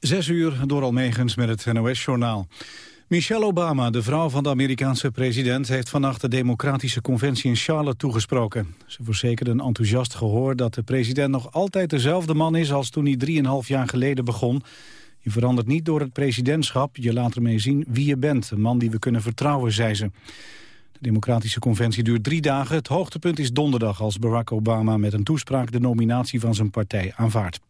Zes uur door Almegens met het NOS-journaal. Michelle Obama, de vrouw van de Amerikaanse president... heeft vannacht de Democratische Conventie in Charlotte toegesproken. Ze verzekerde een enthousiast gehoor dat de president nog altijd dezelfde man is... als toen hij drieënhalf jaar geleden begon. Je verandert niet door het presidentschap. Je laat ermee zien wie je bent. Een man die we kunnen vertrouwen, zei ze. De Democratische Conventie duurt drie dagen. Het hoogtepunt is donderdag als Barack Obama met een toespraak... de nominatie van zijn partij aanvaardt.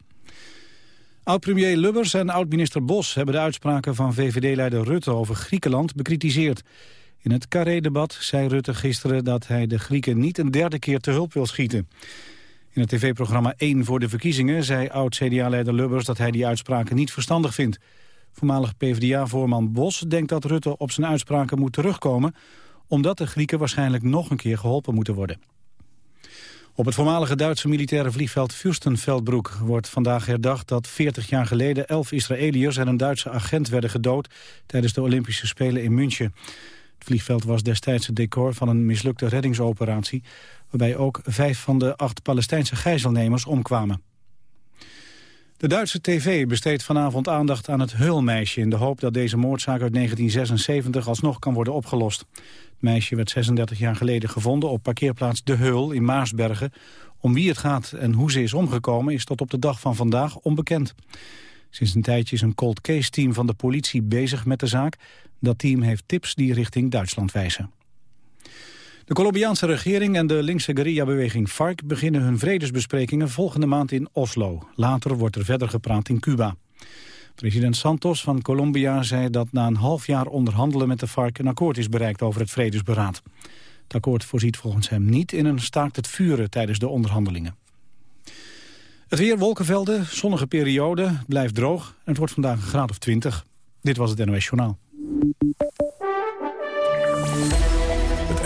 Oud-premier Lubbers en oud-minister Bos hebben de uitspraken van VVD-leider Rutte over Griekenland bekritiseerd. In het Carré-debat zei Rutte gisteren dat hij de Grieken niet een derde keer te hulp wil schieten. In het tv-programma 1 voor de verkiezingen zei oud-CDA-leider Lubbers dat hij die uitspraken niet verstandig vindt. Voormalig PvdA-voorman Bos denkt dat Rutte op zijn uitspraken moet terugkomen... omdat de Grieken waarschijnlijk nog een keer geholpen moeten worden. Op het voormalige Duitse militaire vliegveld Fürstenfeldbruck wordt vandaag herdacht dat 40 jaar geleden 11 Israëliërs en een Duitse agent werden gedood tijdens de Olympische Spelen in München. Het vliegveld was destijds het decor van een mislukte reddingsoperatie waarbij ook vijf van de acht Palestijnse gijzelnemers omkwamen. De Duitse tv besteedt vanavond aandacht aan het Heulmeisje... in de hoop dat deze moordzaak uit 1976 alsnog kan worden opgelost. Het meisje werd 36 jaar geleden gevonden op parkeerplaats De Heul in Maarsbergen. Om wie het gaat en hoe ze is omgekomen is tot op de dag van vandaag onbekend. Sinds een tijdje is een cold case team van de politie bezig met de zaak. Dat team heeft tips die richting Duitsland wijzen. De Colombiaanse regering en de linkse guerrilla-beweging FARC beginnen hun vredesbesprekingen volgende maand in Oslo. Later wordt er verder gepraat in Cuba. President Santos van Colombia zei dat na een half jaar onderhandelen met de FARC een akkoord is bereikt over het vredesberaad. Het akkoord voorziet volgens hem niet in een staakt het vuren tijdens de onderhandelingen. Het weer, wolkenvelden, zonnige periode, blijft droog en het wordt vandaag een graad of 20. Dit was het NOS Journaal.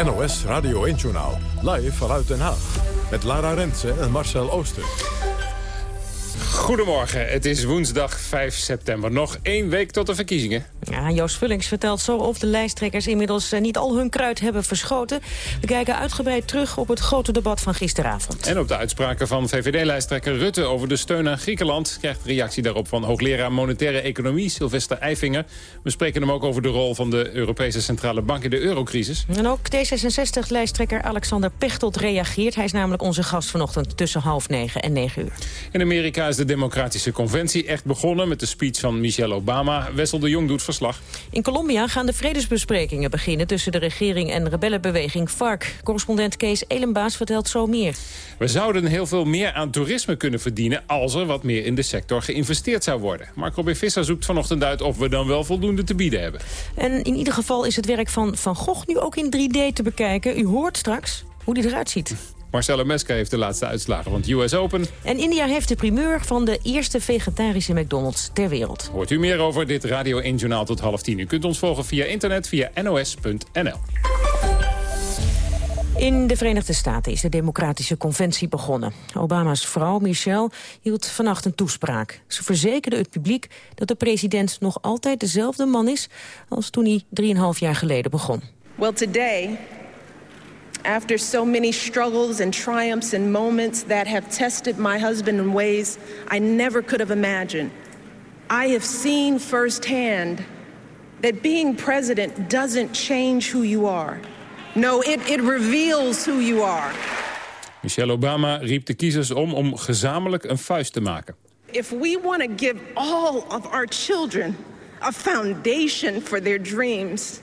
NOS Radio 1-journaal. Live vanuit Den Haag. Met Lara Rensen en Marcel Ooster. Goedemorgen, het is woensdag 5 september. Nog één week tot de verkiezingen. Ja, Joost Vullings vertelt zo of de lijsttrekkers inmiddels eh, niet al hun kruid hebben verschoten. We kijken uitgebreid terug op het grote debat van gisteravond. En op de uitspraken van VVD-lijsttrekker Rutte over de steun aan Griekenland... krijgt reactie daarop van hoogleraar Monetaire Economie Sylvester Eifinger. We spreken hem ook over de rol van de Europese Centrale Bank in de eurocrisis. En ook D66-lijsttrekker Alexander Pechtold reageert. Hij is namelijk onze gast vanochtend tussen half negen en negen uur. In Amerika is de Democratische Conventie echt begonnen... met de speech van Michelle Obama. Wessel de Jong doet verslag. In Colombia gaan de vredesbesprekingen beginnen... tussen de regering en rebellenbeweging FARC. Correspondent Kees Elenbaas vertelt zo meer. We zouden heel veel meer aan toerisme kunnen verdienen... als er wat meer in de sector geïnvesteerd zou worden. Marco B. Visser zoekt vanochtend uit of we dan wel voldoende te bieden hebben. En in ieder geval is het werk van Van Gogh nu ook in 3D te bekijken. U hoort straks hoe die eruit ziet. Marcelo Meska heeft de laatste uitslagen van het US Open. En India heeft de primeur van de eerste vegetarische McDonald's ter wereld. Hoort u meer over dit Radio 1 Journaal tot half tien. U kunt ons volgen via internet via nos.nl. In de Verenigde Staten is de Democratische Conventie begonnen. Obama's vrouw Michelle hield vannacht een toespraak. Ze verzekerde het publiek dat de president nog altijd dezelfde man is... als toen hij 3,5 jaar geleden begon. Well, today after so many struggles and triumphs and moments that have tested my husband in ways I never could have imagined. I have seen firsthand that being president doesn't change who you are. No, it, it reveals who you are. Michelle Obama riep de kiezers om om gezamenlijk een vuist te maken. If we want to give all of our children a foundation for their dreams,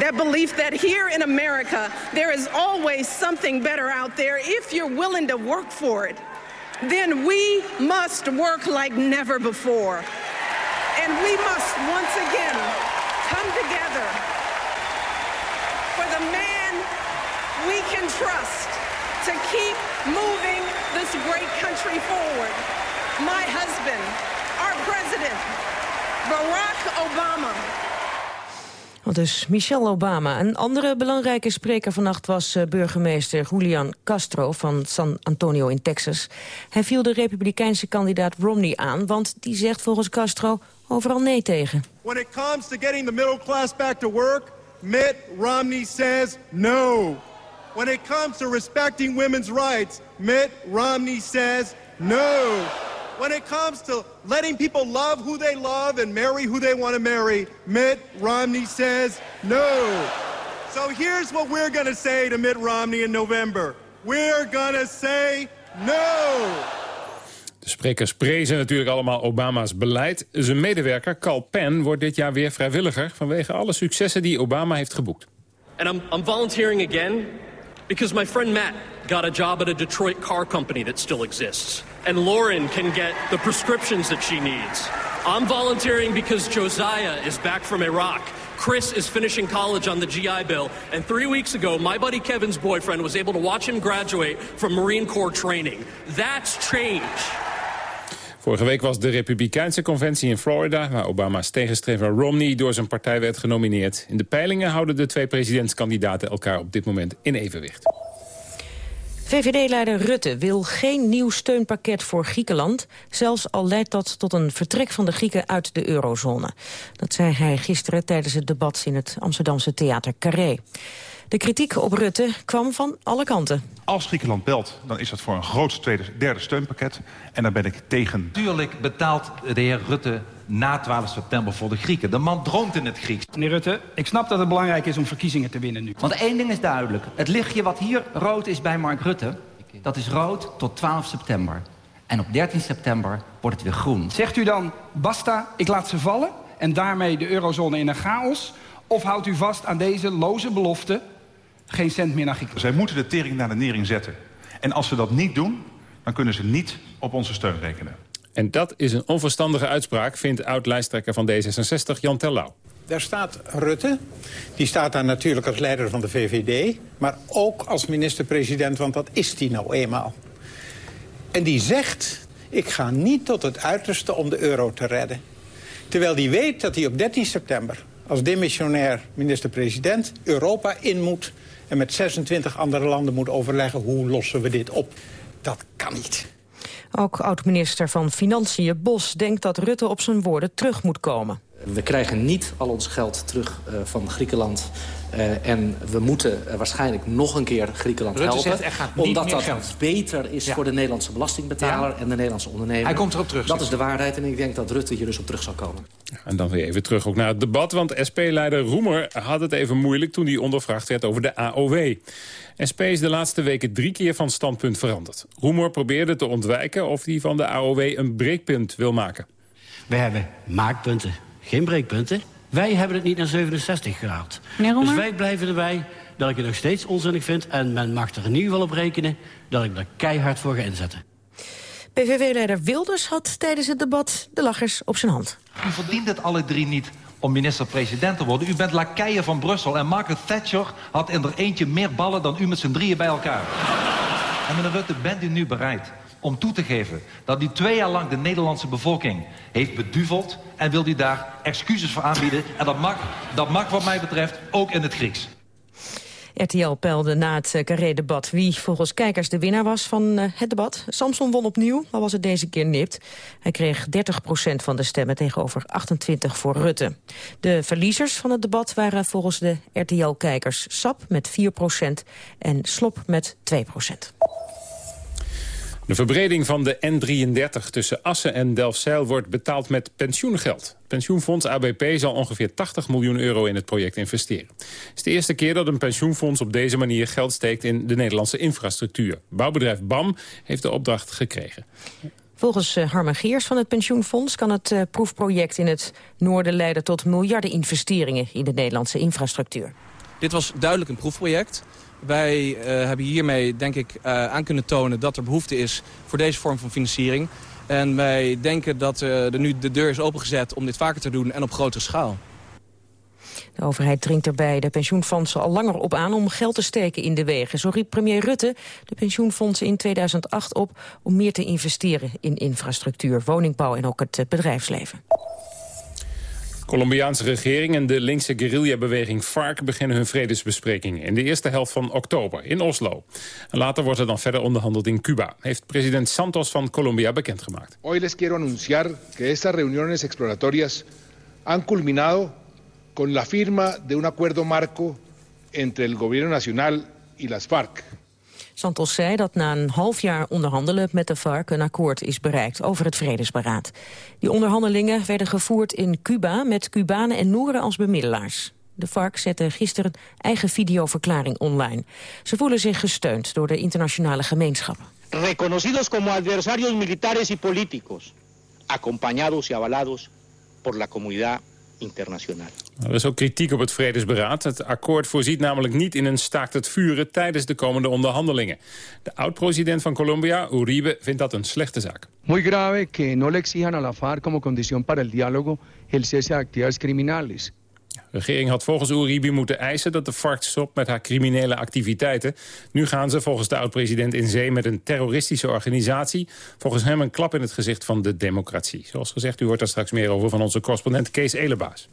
that belief that here in America there is always something better out there if you're willing to work for it, then we must work like never before. And we must once again come together for the man we can trust to keep moving this great country forward. My husband, our president, Barack Obama. Dus Michelle Obama. Een andere belangrijke spreker vannacht was eh, burgemeester Julian Castro van San Antonio in Texas. Hij viel de republikeinse kandidaat Romney aan, want die zegt volgens Castro overal nee tegen. When it comes to getting the middle class back to work, Mitt Romney says no. When it comes to respecting women's rights, Mitt Romney says no. When it comes to letting people love who they love and marry who they want to marry, Mitt Romney says no. So here's what we're going to say to Mitt Romney in November. We're going to say no. De sprekers prezen natuurlijk allemaal Obama's beleid. Zijn medewerker Carl Penn wordt dit jaar weer vrijwilliger... vanwege alle successen die Obama heeft geboekt. And I'm, I'm volunteering again because my friend Matt got a job at a Detroit car company that still exists. And Lauren can get the prescriptions that she needs. I'm volunteering because Josiah is back from Iraq. Chris is finishing college on the GI Bill. And three weeks ago, my buddy Kevin's boyfriend was able to watch him graduate from Marine Corps training. That's change. Vorige week was de Republikeinse conventie in Florida... waar Obama's tegenstrever Romney door zijn partij werd genomineerd. In de peilingen houden de twee presidentskandidaten elkaar op dit moment in evenwicht. VVD-leider Rutte wil geen nieuw steunpakket voor Griekenland... zelfs al leidt dat tot een vertrek van de Grieken uit de eurozone. Dat zei hij gisteren tijdens het debat in het Amsterdamse theater Carré. De kritiek op Rutte kwam van alle kanten. Als Griekenland belt, dan is dat voor een groot tweede, derde steunpakket. En daar ben ik tegen. Tuurlijk betaalt de heer Rutte na 12 september voor de Grieken. De man droomt in het Grieks. Meneer Rutte, ik snap dat het belangrijk is om verkiezingen te winnen nu. Want één ding is duidelijk. Het lichtje wat hier rood is bij Mark Rutte... dat is rood tot 12 september. En op 13 september wordt het weer groen. Zegt u dan, basta, ik laat ze vallen... en daarmee de eurozone in een chaos? Of houdt u vast aan deze loze belofte... geen cent meer naar Griekenland? Zij moeten de tering naar de nering zetten. En als ze dat niet doen, dan kunnen ze niet op onze steun rekenen. En dat is een onverstandige uitspraak, vindt oud-lijsttrekker van D66 Jan Terlouw. Daar staat Rutte. Die staat daar natuurlijk als leider van de VVD. Maar ook als minister-president, want dat is hij nou eenmaal. En die zegt, ik ga niet tot het uiterste om de euro te redden. Terwijl die weet dat hij op 13 september als demissionair minister-president Europa in moet... en met 26 andere landen moet overleggen hoe lossen we dit op. Dat kan niet. Ook oud-minister van Financiën Bos denkt dat Rutte op zijn woorden terug moet komen. We krijgen niet al ons geld terug uh, van Griekenland. Uh, en we moeten uh, waarschijnlijk nog een keer Griekenland Rutte helpen. Zegt, er gaat niet omdat meer dat geld. beter is ja. voor de Nederlandse belastingbetaler ja. en de Nederlandse ondernemer. Hij komt erop terug. Dat is de waarheid en ik denk dat Rutte hier dus op terug zal komen. En dan weer even terug ook naar het debat. Want SP-leider Roemer had het even moeilijk toen hij ondervraagd werd over de AOW. SP is de laatste weken drie keer van standpunt veranderd. Roemer probeerde te ontwijken of hij van de AOW een breekpunt wil maken. We hebben maakpunten, geen breekpunten. Wij hebben het niet naar 67 gehaald. Dus wij blijven erbij dat ik het nog steeds onzinnig vind... en men mag er in ieder geval op rekenen dat ik er keihard voor ga inzetten. PVV-leider Wilders had tijdens het debat de lachers op zijn hand. U verdient het alle drie niet om minister-president te worden. U bent lakeien van Brussel en Margaret Thatcher had in er eentje meer ballen dan u met z'n drieën bij elkaar. En meneer Rutte, bent u nu bereid om toe te geven dat u twee jaar lang de Nederlandse bevolking heeft beduveld en wil u daar excuses voor aanbieden? En dat mag, dat mag wat mij betreft ook in het Grieks. RTL peilde na het Carré-debat wie volgens kijkers de winnaar was van het debat. Samson won opnieuw, al was het deze keer nipt. Hij kreeg 30% van de stemmen tegenover 28 voor Rutte. De verliezers van het debat waren volgens de RTL-kijkers SAP met 4% en Slop met 2 de verbreding van de N33 tussen Assen en Delfzijl wordt betaald met pensioengeld. Pensioenfonds ABP zal ongeveer 80 miljoen euro in het project investeren. Het is de eerste keer dat een pensioenfonds op deze manier geld steekt in de Nederlandse infrastructuur. Bouwbedrijf BAM heeft de opdracht gekregen. Volgens uh, Harmen Geers van het pensioenfonds kan het uh, proefproject in het noorden leiden tot miljarden investeringen in de Nederlandse infrastructuur. Dit was duidelijk een proefproject. Wij uh, hebben hiermee denk ik uh, aan kunnen tonen dat er behoefte is voor deze vorm van financiering. En wij denken dat uh, er nu de deur is opengezet om dit vaker te doen en op grotere schaal. De overheid dringt er bij de pensioenfondsen al langer op aan om geld te steken in de wegen. Zo riep premier Rutte de pensioenfondsen in 2008 op om meer te investeren in infrastructuur, woningbouw en ook het bedrijfsleven. Colombiaanse regering en de linkse guerrillabeweging FARC beginnen hun vredesbesprekingen in de eerste helft van oktober in Oslo. Later wordt er dan verder onderhandeld in Cuba, heeft president Santos van Colombia bekendgemaakt. Hoy les quiero anunciar que estas reuniones exploratorias han culminado con la firma de un acuerdo marco entre el gobierno nacional y las FARC. Santos zei dat na een half jaar onderhandelen met de FARC een akkoord is bereikt over het vredesberaad. Die onderhandelingen werden gevoerd in Cuba met Cubanen en Noeren als bemiddelaars. De FARC zette gisteren eigen videoverklaring online. Ze voelen zich gesteund door de internationale gemeenschap. Reconocidos como adversarios militares y políticos, acompañados y avalados por la comunidad internationaal. Er is ook kritiek op het vredesberaad. Het akkoord voorziet namelijk niet in een staakt het vuren tijdens de komende onderhandelingen. De oud-president van Colombia, Uribe, vindt dat een slechte zaak. Muy grave que no le exijan a la FARC como condición para el diálogo el cese de actividades criminales. De regering had volgens Uribe moeten eisen dat de FARC stopt met haar criminele activiteiten. Nu gaan ze volgens de oud-president in zee met een terroristische organisatie. Volgens hem een klap in het gezicht van de democratie. Zoals gezegd, u hoort daar straks meer over van onze correspondent Kees Elebaas.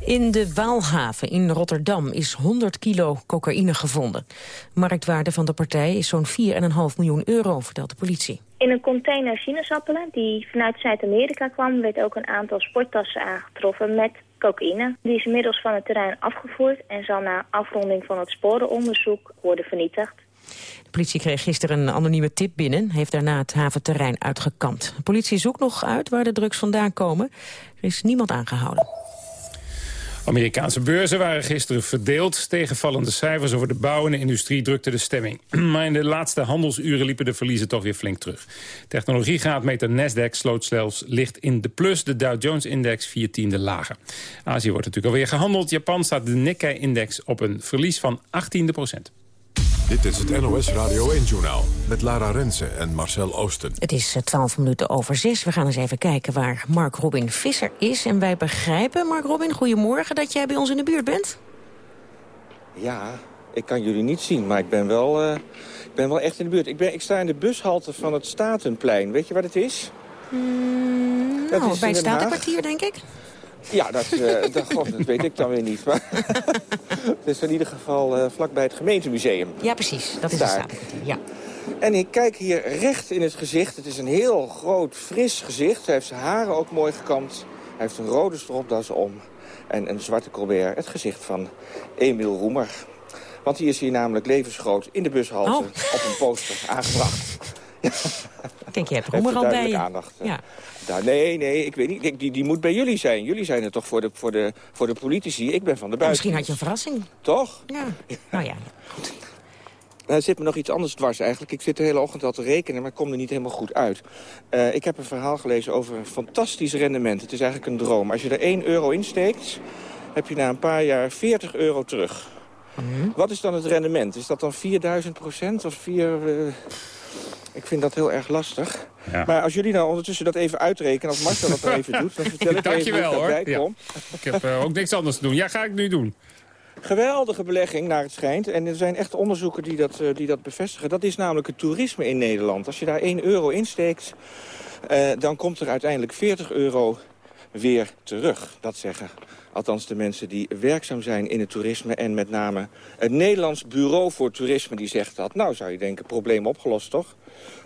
In de Waalhaven in Rotterdam is 100 kilo cocaïne gevonden. Marktwaarde van de partij is zo'n 4,5 miljoen euro, vertelt de politie. In een container sinaasappelen die vanuit Zuid-Amerika kwam... werd ook een aantal sporttassen aangetroffen met cocaïne. Die is inmiddels van het terrein afgevoerd... en zal na afronding van het sporenonderzoek worden vernietigd. De politie kreeg gisteren een anonieme tip binnen... heeft daarna het haventerrein uitgekampt. De politie zoekt nog uit waar de drugs vandaan komen. Er is niemand aangehouden. Amerikaanse beurzen waren gisteren verdeeld. Tegenvallende cijfers over de bouw en de industrie drukten de stemming. Maar in de laatste handelsuren liepen de verliezen toch weer flink terug. Technologiegraadmeter Nasdaq sloot zelfs licht in de plus. De Dow Jones-index vier tiende lager. Azië wordt natuurlijk alweer gehandeld. Japan staat de Nikkei-index op een verlies van 18 procent. Dit is het NOS Radio 1-journaal met Lara Rensen en Marcel Oosten. Het is 12 eh, minuten over 6. We gaan eens even kijken waar Mark Robin Visser is. En wij begrijpen, Mark Robin, goedemorgen dat jij bij ons in de buurt bent. Ja, ik kan jullie niet zien, maar ik ben wel, uh, ik ben wel echt in de buurt. Ik, ben, ik sta in de bushalte van het Statenplein. Weet je wat het is? Mm, dat nou, is bij het Statenkwartier, denk ik. Ja, dat, uh, dat, God, dat weet ik dan weer niet. Maar het is in ieder geval uh, vlakbij het gemeentemuseum. Ja, precies. Dat is Daar. ja. En ik kijk hier recht in het gezicht. Het is een heel groot, fris gezicht. Hij heeft zijn haren ook mooi gekamd. Hij heeft een rode stropdas om. En een zwarte colbert. Het gezicht van Emiel Roemer. Want die is hier namelijk levensgroot in de bushalte oh. op een poster aangebracht. Kijk, je hebt Roemer al bij aandacht. Ja. Daar, nee, nee, ik weet niet. Die, die moet bij jullie zijn. Jullie zijn er toch voor de, voor de, voor de politici. Ik ben van de buiten. Misschien had je een verrassing. Toch? Ja. Nou ja, goed. Nou, er zit me nog iets anders dwars eigenlijk. Ik zit de hele ochtend al te rekenen, maar ik kom er niet helemaal goed uit. Uh, ik heb een verhaal gelezen over een fantastisch rendement. Het is eigenlijk een droom. Als je er 1 euro insteekt, heb je na een paar jaar 40 euro terug. Mm Wat is dan het rendement? Is dat dan 4000 procent of 4... Uh... Ik vind dat heel erg lastig. Maar als jullie nou ondertussen dat even uitrekenen, als Marcel dat even doet... dan vertel ik Dank even je wel, hoe ik hoor. Ik heb uh, ook niks anders te doen. Ja, ga ik nu doen. Geweldige belegging, naar het schijnt. En er zijn echt onderzoeken die dat, uh, die dat bevestigen. Dat is namelijk het toerisme in Nederland. Als je daar 1 euro insteekt, uh, dan komt er uiteindelijk 40 euro weer terug. Dat zeggen althans de mensen die werkzaam zijn in het toerisme... en met name het Nederlands Bureau voor Toerisme die zegt dat... nou, zou je denken, probleem opgelost, toch?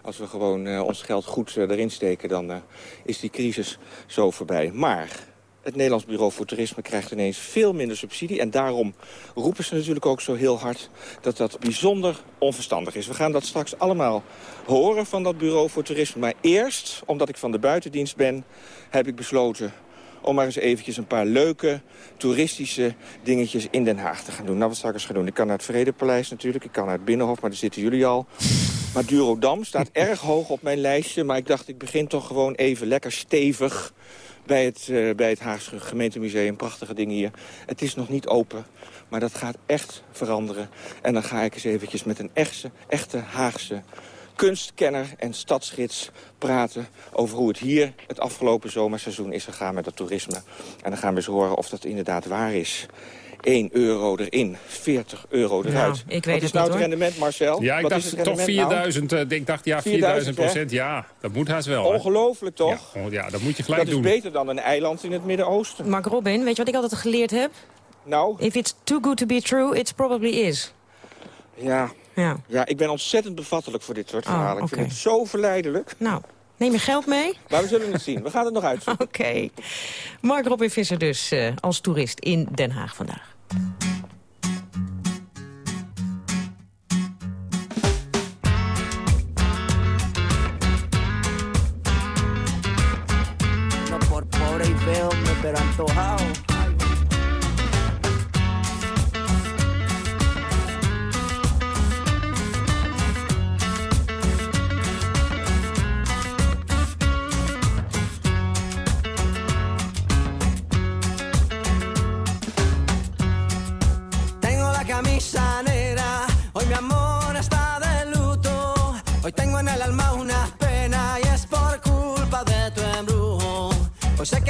Als we gewoon uh, ons geld goed uh, erin steken, dan uh, is die crisis zo voorbij. Maar het Nederlands Bureau voor Toerisme krijgt ineens veel minder subsidie. En daarom roepen ze natuurlijk ook zo heel hard dat dat bijzonder onverstandig is. We gaan dat straks allemaal horen van dat Bureau voor Toerisme. Maar eerst, omdat ik van de buitendienst ben, heb ik besloten om maar eens eventjes een paar leuke toeristische dingetjes in Den Haag te gaan doen. Nou, wat zal ik eens gaan doen? Ik kan naar het Vredepaleis natuurlijk, ik kan naar het Binnenhof, maar daar zitten jullie al. Maar Durodam staat erg hoog op mijn lijstje, maar ik dacht ik begin toch gewoon even lekker stevig bij het, uh, bij het Haagse gemeentemuseum. Prachtige dingen hier. Het is nog niet open, maar dat gaat echt veranderen. En dan ga ik eens eventjes met een echte, echte Haagse kunstkenner en stadsgids praten over hoe het hier het afgelopen zomerseizoen is gegaan met het toerisme. En dan gaan we eens horen of dat inderdaad waar is. 1 euro erin, 40 euro eruit. Nou, ik weet Wat is nou het rendement, Marcel? Ja, ik Wat dacht toch 4000. Nou? Ik dacht, ja, 4000 procent. Ja, dat moet haast wel. Ongelooflijk, toch? Ja, ja, dat moet je gelijk doen. Dat is beter dan een eiland in het Midden-Oosten. Mark Robin, weet je wat ik altijd geleerd heb? Nou? If it's too good to be true, it probably is. Ja, ja. ja, ik ben ontzettend bevattelijk voor dit soort oh, verhalen. Ik vind het zo verleidelijk. Nou, neem je geld mee? Maar we zullen het zien. We gaan het nog uitzoeken. Oké. Mark Robin Visser dus eh, als toerist in Den Haag vandaag. Pero.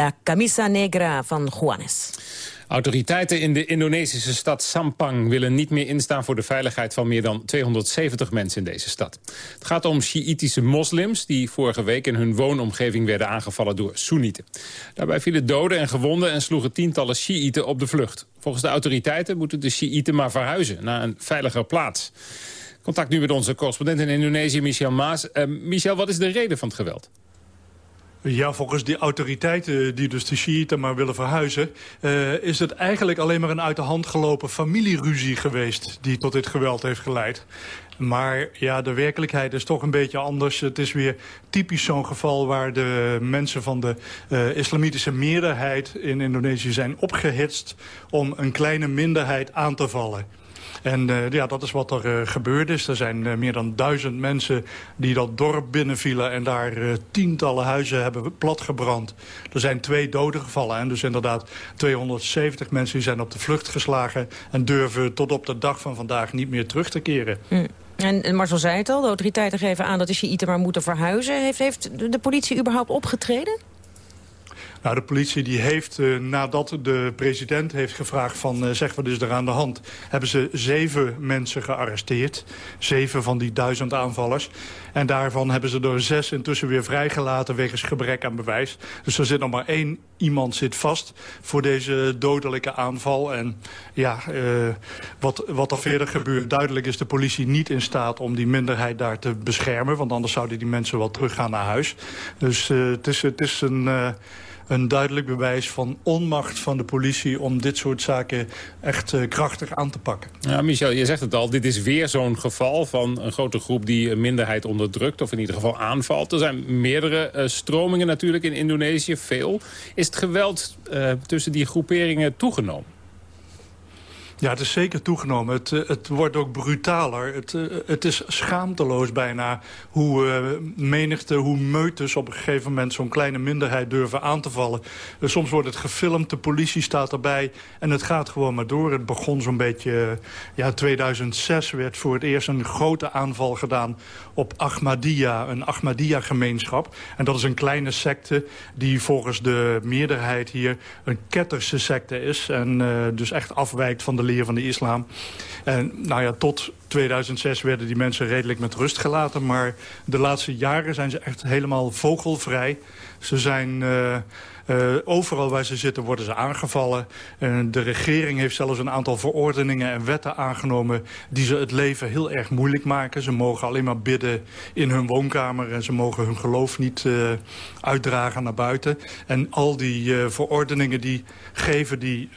La Camisa Negra van Juanes. Autoriteiten in de Indonesische stad Sampang willen niet meer instaan voor de veiligheid van meer dan 270 mensen in deze stad. Het gaat om Sjiïtische moslims die vorige week in hun woonomgeving werden aangevallen door Soenieten. Daarbij vielen doden en gewonden en sloegen tientallen Sjiïten op de vlucht. Volgens de autoriteiten moeten de Sjiïten maar verhuizen naar een veiliger plaats. Contact nu met onze correspondent in Indonesië, Michel Maas. Uh, Michel, wat is de reden van het geweld? Ja, volgens die autoriteiten die dus de Shiiten maar willen verhuizen... Uh, is het eigenlijk alleen maar een uit de hand gelopen familieruzie geweest... die tot dit geweld heeft geleid. Maar ja, de werkelijkheid is toch een beetje anders. Het is weer typisch zo'n geval waar de mensen van de uh, islamitische meerderheid in Indonesië zijn opgehitst... om een kleine minderheid aan te vallen. En uh, ja, dat is wat er uh, gebeurd is. Er zijn uh, meer dan duizend mensen die dat dorp binnenvielen... en daar tientallen huizen hebben platgebrand. Er zijn twee doden gevallen. En dus inderdaad 270 mensen die zijn op de vlucht geslagen... en durven tot op de dag van vandaag niet meer terug te keren. Mm. En Marcel zei het al, de autoriteiten geven aan dat de Shiiten maar moeten verhuizen. Heeft, heeft de politie überhaupt opgetreden? Nou, de politie die heeft, uh, nadat de president heeft gevraagd van... Uh, zeg wat is er aan de hand... hebben ze zeven mensen gearresteerd. Zeven van die duizend aanvallers. En daarvan hebben ze er zes intussen weer vrijgelaten... wegens gebrek aan bewijs. Dus er zit nog maar één iemand zit vast voor deze dodelijke aanval. En ja, uh, wat, wat er verder gebeurt... duidelijk is de politie niet in staat om die minderheid daar te beschermen. Want anders zouden die mensen wel teruggaan naar huis. Dus het, is, het is een een duidelijk bewijs van onmacht van de politie... om dit soort zaken echt uh, krachtig aan te pakken. Ja, Michel, je zegt het al, dit is weer zo'n geval van een grote groep... die een minderheid onderdrukt of in ieder geval aanvalt. Er zijn meerdere uh, stromingen natuurlijk in Indonesië, veel. Is het geweld uh, tussen die groeperingen toegenomen? Ja, het is zeker toegenomen. Het, eh, het wordt ook brutaler. Het, eh, het is schaamteloos bijna hoe uh, menigte, hoe meutes op een gegeven moment zo'n kleine minderheid durven aan te vallen. soms wordt het gefilmd, de politie staat erbij en het gaat gewoon maar door. Het begon zo'n beetje, ja, 2006 werd voor het eerst een grote aanval gedaan op Ahmadiyya, een Ahmadiyya-gemeenschap. En dat is een kleine secte die volgens de meerderheid hier een ketterse secte is. En dus echt afwijkt van de van de islam. En nou ja, tot 2006 werden die mensen redelijk met rust gelaten. Maar de laatste jaren zijn ze echt helemaal vogelvrij. Ze zijn... Uh, uh, overal waar ze zitten worden ze aangevallen. Uh, de regering heeft zelfs een aantal verordeningen en wetten aangenomen... die ze het leven heel erg moeilijk maken. Ze mogen alleen maar bidden in hun woonkamer... en ze mogen hun geloof niet uitdragen naar buiten. En al die verordeningen die geven die,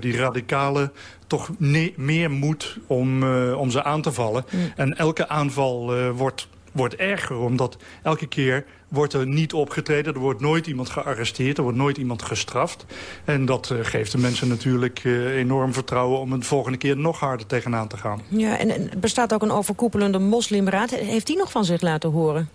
die radicalen toch meer moed om, om ze vallen. Mm. En elke aanval wordt, wordt erger, omdat elke keer wordt er niet opgetreden. Er wordt nooit iemand gearresteerd. Er wordt nooit iemand gestraft. En dat uh, geeft de mensen natuurlijk uh, enorm vertrouwen... om het volgende keer nog harder tegenaan te gaan. Ja, en er bestaat ook een overkoepelende moslimraad. Heeft die nog van zich laten horen?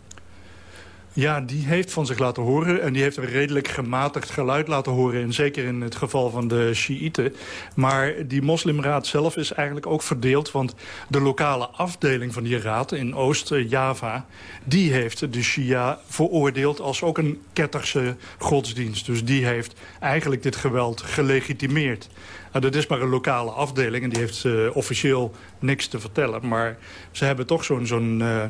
Ja, die heeft van zich laten horen. En die heeft een redelijk gematigd geluid laten horen. En zeker in het geval van de Shiiten. Maar die moslimraad zelf is eigenlijk ook verdeeld. Want de lokale afdeling van die raad in Oost-Java... die heeft de Shia veroordeeld als ook een ketterse godsdienst. Dus die heeft eigenlijk dit geweld gelegitimeerd. Nou, dat is maar een lokale afdeling en die heeft uh, officieel niks te vertellen. Maar ze hebben toch zo'n... zo'n uh,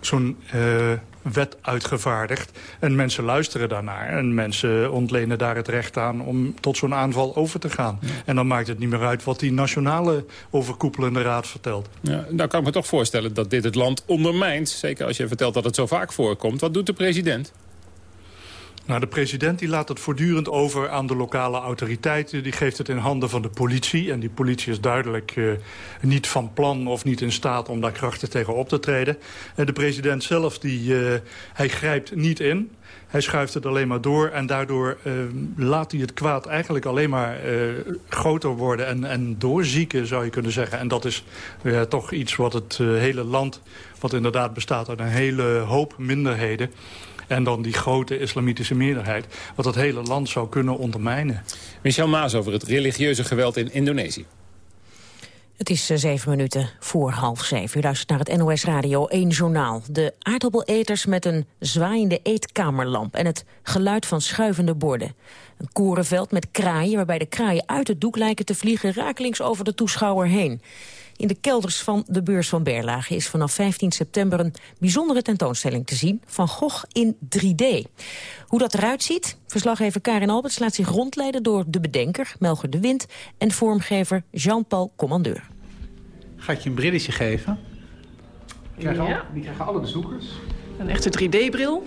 zo'n uh, wet uitgevaardigd. En mensen luisteren daarnaar. En mensen ontlenen daar het recht aan om tot zo'n aanval over te gaan. En dan maakt het niet meer uit wat die nationale overkoepelende raad vertelt. Ja, nou kan ik me toch voorstellen dat dit het land ondermijnt. Zeker als je vertelt dat het zo vaak voorkomt. Wat doet de president? Nou, de president die laat het voortdurend over aan de lokale autoriteiten. Die geeft het in handen van de politie. En die politie is duidelijk uh, niet van plan of niet in staat om daar krachten tegen op te treden. En de president zelf, die, uh, hij grijpt niet in. Hij schuift het alleen maar door en daardoor uh, laat hij het kwaad eigenlijk alleen maar groter worden en, en doorzieken, zou je kunnen zeggen. En dat is toch iets wat het hele land, wat inderdaad bestaat uit een hele hoop minderheden, en dan die grote islamitische meerderheid... wat het hele land zou kunnen ondermijnen. Michel Maas over het religieuze geweld in Indonesië. Het is uh, zeven minuten voor half zeven. U luistert naar het NOS Radio 1 Journaal. De aardappeleters met een zwaaiende eetkamerlamp... en het geluid van schuivende borden. Een korenveld met kraaien waarbij de kraaien uit het doek lijken te vliegen... rakelings over de toeschouwer heen. In de kelders van de beurs van Berlage is vanaf 15 september een bijzondere tentoonstelling te zien. Van Gogh in 3D. Hoe dat eruit ziet? Verslaggever Karin Alberts laat zich rondleiden door de bedenker Melger de Wind en vormgever Jean-Paul Commandeur. Ga ik je een brilletje geven? Die krijgen, ja. al, die krijgen alle bezoekers. Een echte 3D-bril?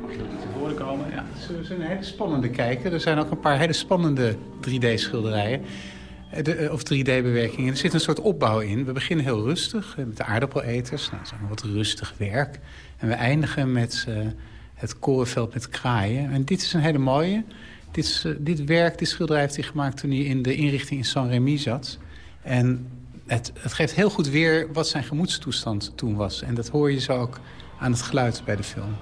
Mag je ook te voren komen? Ja, ze zijn een hele spannende kijken. Er zijn ook een paar hele spannende 3D-schilderijen. De, eh, of 3D-bewerkingen. Er zit een soort opbouw in. We beginnen heel rustig eh, met de aardappeleters. Nou, dat is wat rustig werk. En we eindigen met het korenveld met kraaien. En dit is een hele mooie. Dit, is, dit werk, dit schilderij heeft hij gemaakt toen hij in de inrichting in San Remi zat. En het, het geeft heel goed weer wat zijn gemoedstoestand toen was. En dat hoor je zo ook aan het geluid bij de film.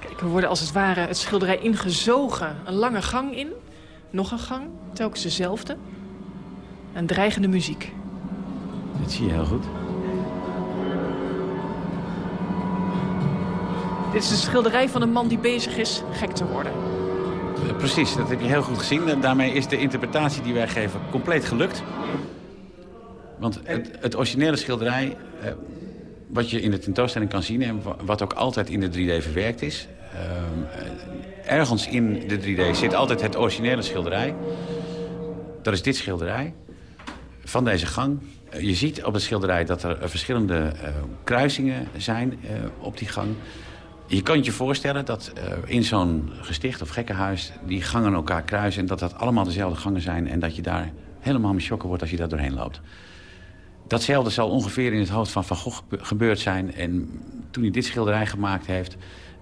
Kijk, we worden als het ware het schilderij ingezogen. Een lange gang in. Nog een gang, telkens dezelfde. En dreigende muziek. Dat zie je heel goed. Dit is een schilderij van een man die bezig is gek te worden. Eh, Precies, dat heb je heel goed gezien. En daarmee is de interpretatie die wij geven compleet gelukt. Want het, het originele schilderij, eh, wat je in de tentoonstelling kan zien... en wa- wat ook altijd in de 3D verwerkt is... ehm, eh, ergens in de 3D zit altijd het originele schilderij. Dat is dit schilderij van deze gang. Eh, Je ziet op het schilderij dat er eh, verschillende kruisingen zijn op die gang. Je kan je voorstellen dat in zo'n gesticht of gekkenhuis... die gangen elkaar kruisen en dat dat allemaal dezelfde gangen zijn... en dat je daar helemaal met chokken wordt als je daar doorheen loopt. Datzelfde zal ongeveer in het hoofd van Van Gogh gebe- gebeurd zijn. En toen hij dit schilderij gemaakt heeft...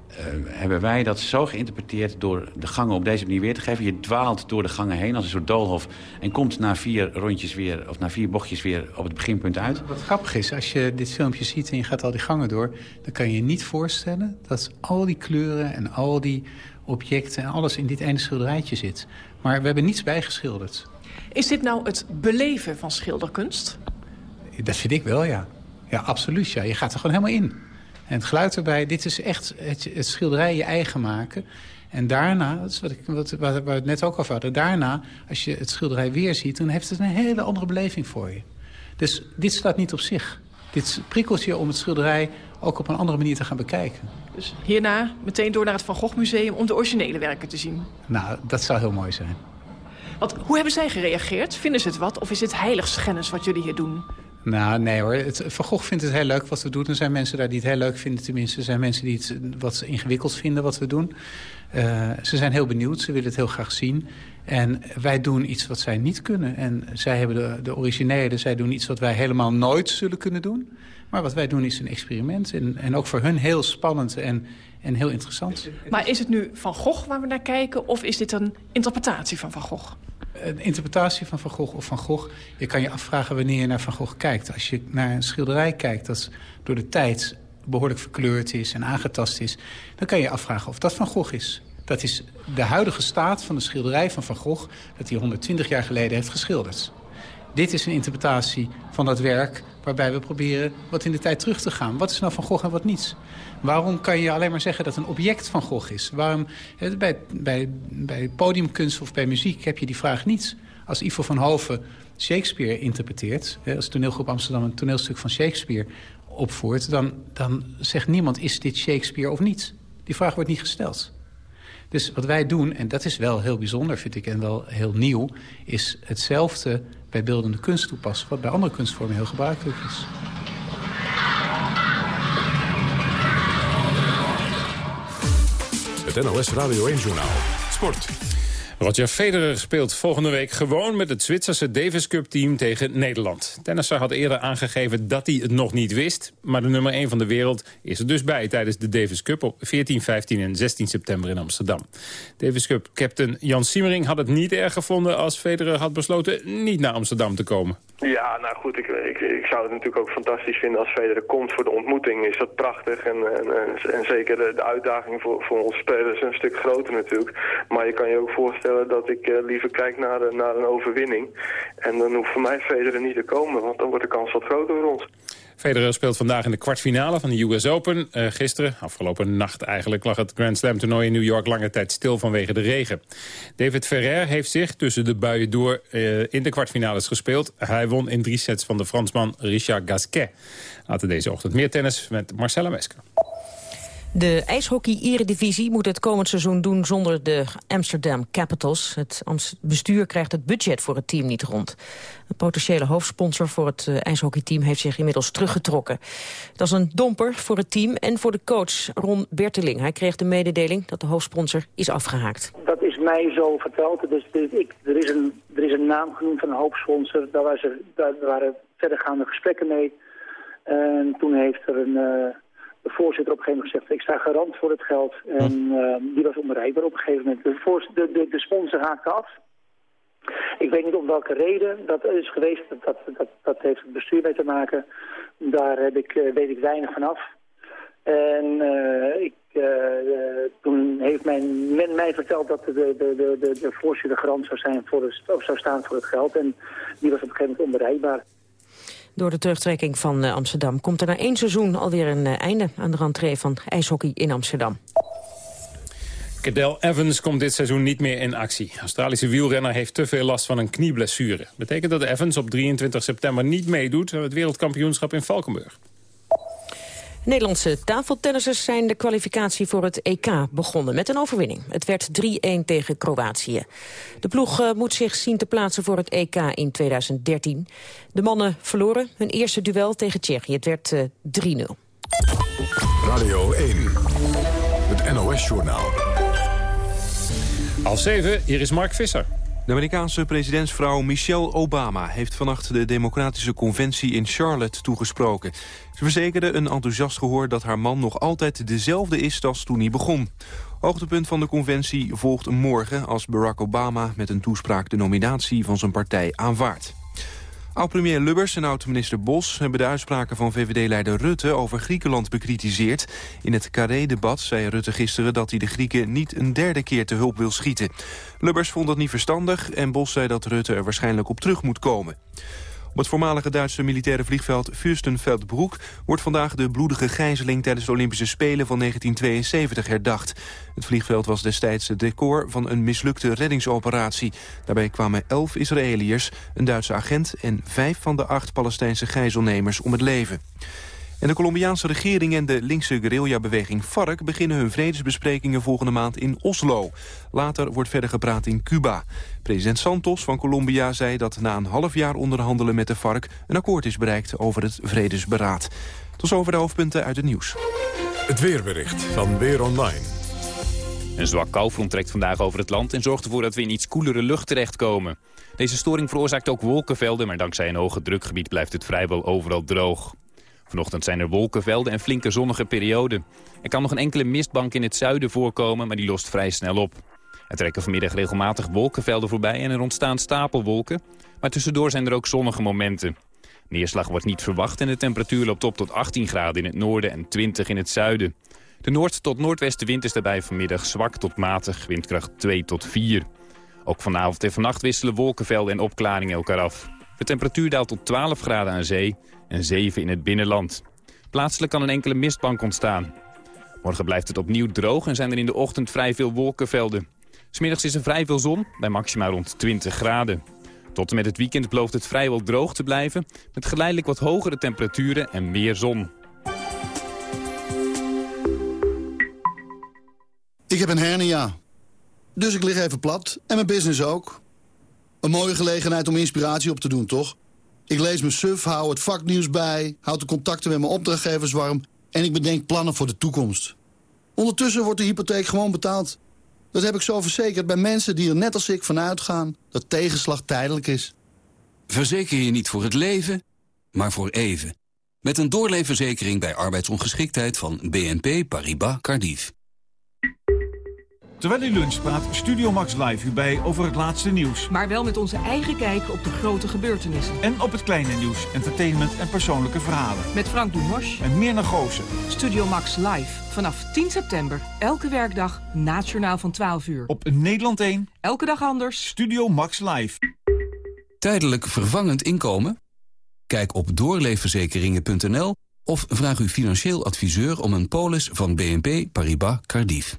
eh, hebben wij dat zo geïnterpreteerd door de gangen op deze manier weer te geven. Je dwaalt door de gangen heen als een soort doolhof... en komt na vier rondjes weer, of na vier bochtjes weer op het beginpunt uit. Wat grappig is, als je dit filmpje ziet en je gaat al die gangen door... dan kan je je niet voorstellen dat al die kleuren en al die objecten... en alles in dit ene schilderijtje zit. Maar we hebben niets bijgeschilderd. Is dit nou het beleven van schilderkunst? Dat vind ik wel, ja. Ja, absoluut. Ja. Je gaat er gewoon helemaal in. En het geluid erbij, dit is echt het, het schilderij je eigen maken. En daarna, dat is wat ik, wat, waar we het net ook over hadden... daarna, als je het schilderij weer ziet... dan heeft het een hele andere beleving voor je. Dus dit staat niet op zich. Dit prikkelt je om het schilderij ook op een andere manier te gaan bekijken. Dus hierna meteen door naar het Van Gogh Museum om de originele werken te zien. Nou, dat zou heel mooi zijn. Want hoe hebben zij gereageerd? Vinden ze het wat? Of is het heiligschennis wat jullie hier doen? Nou, nee hoor. Het, Van Gogh vindt het heel leuk wat we doen. Er zijn mensen daar die het heel leuk vinden. Tenminste, er zijn mensen die het wat ingewikkeld vinden wat we doen. Uh, ze zijn heel benieuwd. Ze willen het heel graag zien. En wij doen iets wat zij niet kunnen. En zij hebben de, de originele. Zij doen iets wat wij helemaal nooit zullen kunnen doen. Maar wat wij doen is een experiment. En, en ook voor hun heel spannend en, en heel interessant. Maar is het nu Van Gogh waar we naar kijken? Of is dit een interpretatie van Van Gogh? Een interpretatie van Van Gogh of Van Gogh. Je kan je afvragen wanneer je naar Van Gogh kijkt. Als je naar een schilderij kijkt dat door de tijd behoorlijk verkleurd is en aangetast is... dan kan je je afvragen of dat Van Gogh is. Dat is de huidige staat van de schilderij van Van Gogh... dat hij 120 jaar geleden heeft geschilderd. Dit is een interpretatie van dat werk waarbij we proberen wat in de tijd terug te gaan. Wat is nou Van Gogh en wat niet? Waarom kan je alleen maar zeggen dat een object van Gogh is? Waarom, bij, bij, bij podiumkunst of bij muziek heb je die vraag niet. Als Ivo van Hoven Shakespeare interpreteert... als toneelgroep Amsterdam een toneelstuk van Shakespeare opvoert... Dan, dan zegt niemand, is dit Shakespeare of niet? Die vraag wordt niet gesteld. Dus wat wij doen, en dat is wel heel bijzonder, vind ik, en wel heel nieuw... is hetzelfde bij beeldende kunst toepassen... wat bij andere kunstvormen heel gebruikelijk is. Het NOS Radio 1-journaal. Sport. Roger Federer speelt volgende week gewoon met het Zwitserse Davis Cup team tegen Nederland. Tennisser had eerder aangegeven dat hij het nog niet wist. Maar de nummer 1 van de wereld is er dus bij tijdens de Davis Cup op 14, 15 en 16 september in Amsterdam. Davis Cup captain Jan Siemering had het niet erg gevonden als Federer had besloten niet naar Amsterdam te komen. Ja, nou goed, ik, ik, ik zou het natuurlijk ook fantastisch vinden als Federer komt voor de ontmoeting. Is dat prachtig en, en, en, zeker de, de, uitdaging voor, voor onze spelers een stuk groter natuurlijk. Maar je kan je ook voorstellen dat ik uh, liever kijk naar, de, naar een overwinning. En dan hoeft voor mij Federer niet te komen, want dan wordt de kans wat groter voor ons. Federer speelt vandaag in de kwartfinale van de US Open. Uh, gisteren, afgelopen nacht eigenlijk, lag het Grand Slam toernooi in New York lange tijd stil vanwege de regen. David Ferrer heeft zich tussen de buien door uh, in de kwartfinales gespeeld. Hij won in drie sets van de Fransman Richard Gasquet. Later deze ochtend meer tennis met Marcella Mesker. De ijshockey-eredivisie moet het komend seizoen doen zonder de Amsterdam Capitals. Het bestuur krijgt het budget voor het team niet rond. Een potentiële hoofdsponsor voor het ijshockeyteam heeft zich inmiddels teruggetrokken. Dat is een domper voor het team en voor de coach Ron Berteling. Hij kreeg de mededeling dat de hoofdsponsor is afgehaakt. Dat is mij zo verteld. Dus ik, er, is een, er is een naam genoemd van een hoofdsponsor. Daar, was er, daar waren verdergaande gesprekken mee. En toen heeft er een... Uh, de voorzitter op een gegeven moment gezegd, ik sta garant voor het geld. En uh, die was onbereikbaar op een gegeven moment. De, de, de, de sponsor haakte af. Ik weet niet om welke reden dat is geweest. Dat, dat, dat, heeft het bestuur mee te maken. Daar heb ik, uh, weet ik weinig van af. En uh, ik, toen heeft men, men mij verteld dat de, de, de, de, de voorzitter garant zou, zijn voor het, of zou staan voor het geld. En die was op een gegeven moment onbereikbaar. Door de terugtrekking van eh, Amsterdam komt er na één seizoen alweer een eh, einde aan de rentree van ijshockey in Amsterdam. Cadel Evans komt dit seizoen niet meer in actie. Australische wielrenner heeft te veel last van een knieblessure. Betekent dat Evans op 23 september niet meedoet... aan het wereldkampioenschap in Valkenburg. Nederlandse tafeltennissers zijn de kwalificatie voor het EK begonnen met een overwinning. Het werd 3-1 tegen Kroatië. De ploeg uh, moet zich zien te plaatsen voor het EK in 2013. De mannen verloren hun eerste duel tegen Tsjechië. Het werd uh, 3-0. Radio 1, het NOS-journaal. Half 7, hier is Mark Visser. De Amerikaanse presidentsvrouw Michelle Obama heeft vannacht de Democratische Conventie in Charlotte toegesproken. Ze verzekerde een enthousiast gehoor dat haar man nog altijd dezelfde is als toen hij begon. Hoogtepunt van de conventie volgt morgen als Barack Obama met een toespraak de nominatie van zijn partij aanvaardt. Oud-premier Lubbers en oud-minister Bos hebben de uitspraken van VVD-leider Rutte over Griekenland bekritiseerd. In het Carré-debat zei Rutte gisteren dat hij de Grieken niet een derde keer te hulp wil schieten. Lubbers vond dat niet verstandig en Bos zei dat Rutte er waarschijnlijk op terug moet komen. Op het voormalige Duitse militaire vliegveld Fürstenfeldbruck... wordt vandaag de bloedige gijzeling tijdens de Olympische Spelen van 1972 herdacht. Het vliegveld was destijds het decor van een mislukte reddingsoperatie. Daarbij kwamen elf Israëliërs, een Duitse agent... en vijf van de acht Palestijnse gijzelnemers om het leven. En de Colombiaanse regering en de linkse guerrillabeweging FARC... beginnen hun vredesbesprekingen volgende maand in Oslo. Later wordt verder gepraat in Cuba. President Santos van Colombia zei dat na een half jaar onderhandelen met de FARC... een akkoord is bereikt over het vredesberaad. Tot zover de hoofdpunten uit het nieuws. Het weerbericht van Weer Online. Een zwak koufront trekt vandaag over het land en zorgt ervoor dat we in iets koelere lucht terechtkomen. Deze storing veroorzaakt ook wolkenvelden, maar dankzij een hoge drukgebied blijft het vrijwel overal droog. Vanochtend zijn er wolkenvelden en flinke zonnige perioden. Er kan nog een enkele mistbank in het zuiden voorkomen, maar die lost vrij snel op. Er trekken vanmiddag regelmatig wolkenvelden voorbij en er ontstaan stapelwolken. Maar tussendoor zijn er ook zonnige momenten. Neerslag wordt niet verwacht en de temperatuur loopt op tot 18 graden in het noorden en 20 in het zuiden. De noord- tot noordwestenwind is daarbij vanmiddag zwak tot matig, windkracht 2 tot 4. Ook vanavond en vannacht wisselen wolkenvelden en opklaringen elkaar af. De temperatuur daalt tot 12 graden aan zee en 7 in het binnenland. Plaatselijk kan een enkele mistbank ontstaan. Morgen blijft het opnieuw droog en zijn er in de ochtend vrij veel wolkenvelden. Smiddags is er vrij veel zon, bij maxima rond 20 graden. Tot en met het weekend belooft het vrijwel droog te blijven... met geleidelijk wat hogere temperaturen en meer zon. Ik heb een hernia. Dus ik lig even plat. En mijn business ook. Een mooie gelegenheid om inspiratie op te doen, toch? Ik lees mijn suf, hou het vaknieuws bij... houd de contacten met mijn opdrachtgevers warm... en ik bedenk plannen voor de toekomst. Ondertussen wordt de hypotheek gewoon betaald. Dat heb ik zo verzekerd bij mensen die er net als ik van uitgaan... dat tegenslag tijdelijk is. Verzeker je niet voor het leven, maar voor even. Met een doorleefverzekering bij arbeidsongeschiktheid van BNP Paribas Cardiff. Terwijl u lunch praat Studio Max Live u bij over het laatste nieuws. Maar wel met onze eigen kijk op de grote gebeurtenissen. En op het kleine nieuws, entertainment en persoonlijke verhalen. Met Frank Dumos. En Mirna Goossen. Studio Max Live. Vanaf 10 september, elke werkdag, nationaal van 12 uur. Op Nederland 1. Elke dag anders. Studio Max Live. Tijdelijk vervangend inkomen? Kijk op doorleefverzekeringen.nl of vraag uw financieel adviseur om een polis van BNP Paribas Cardiff.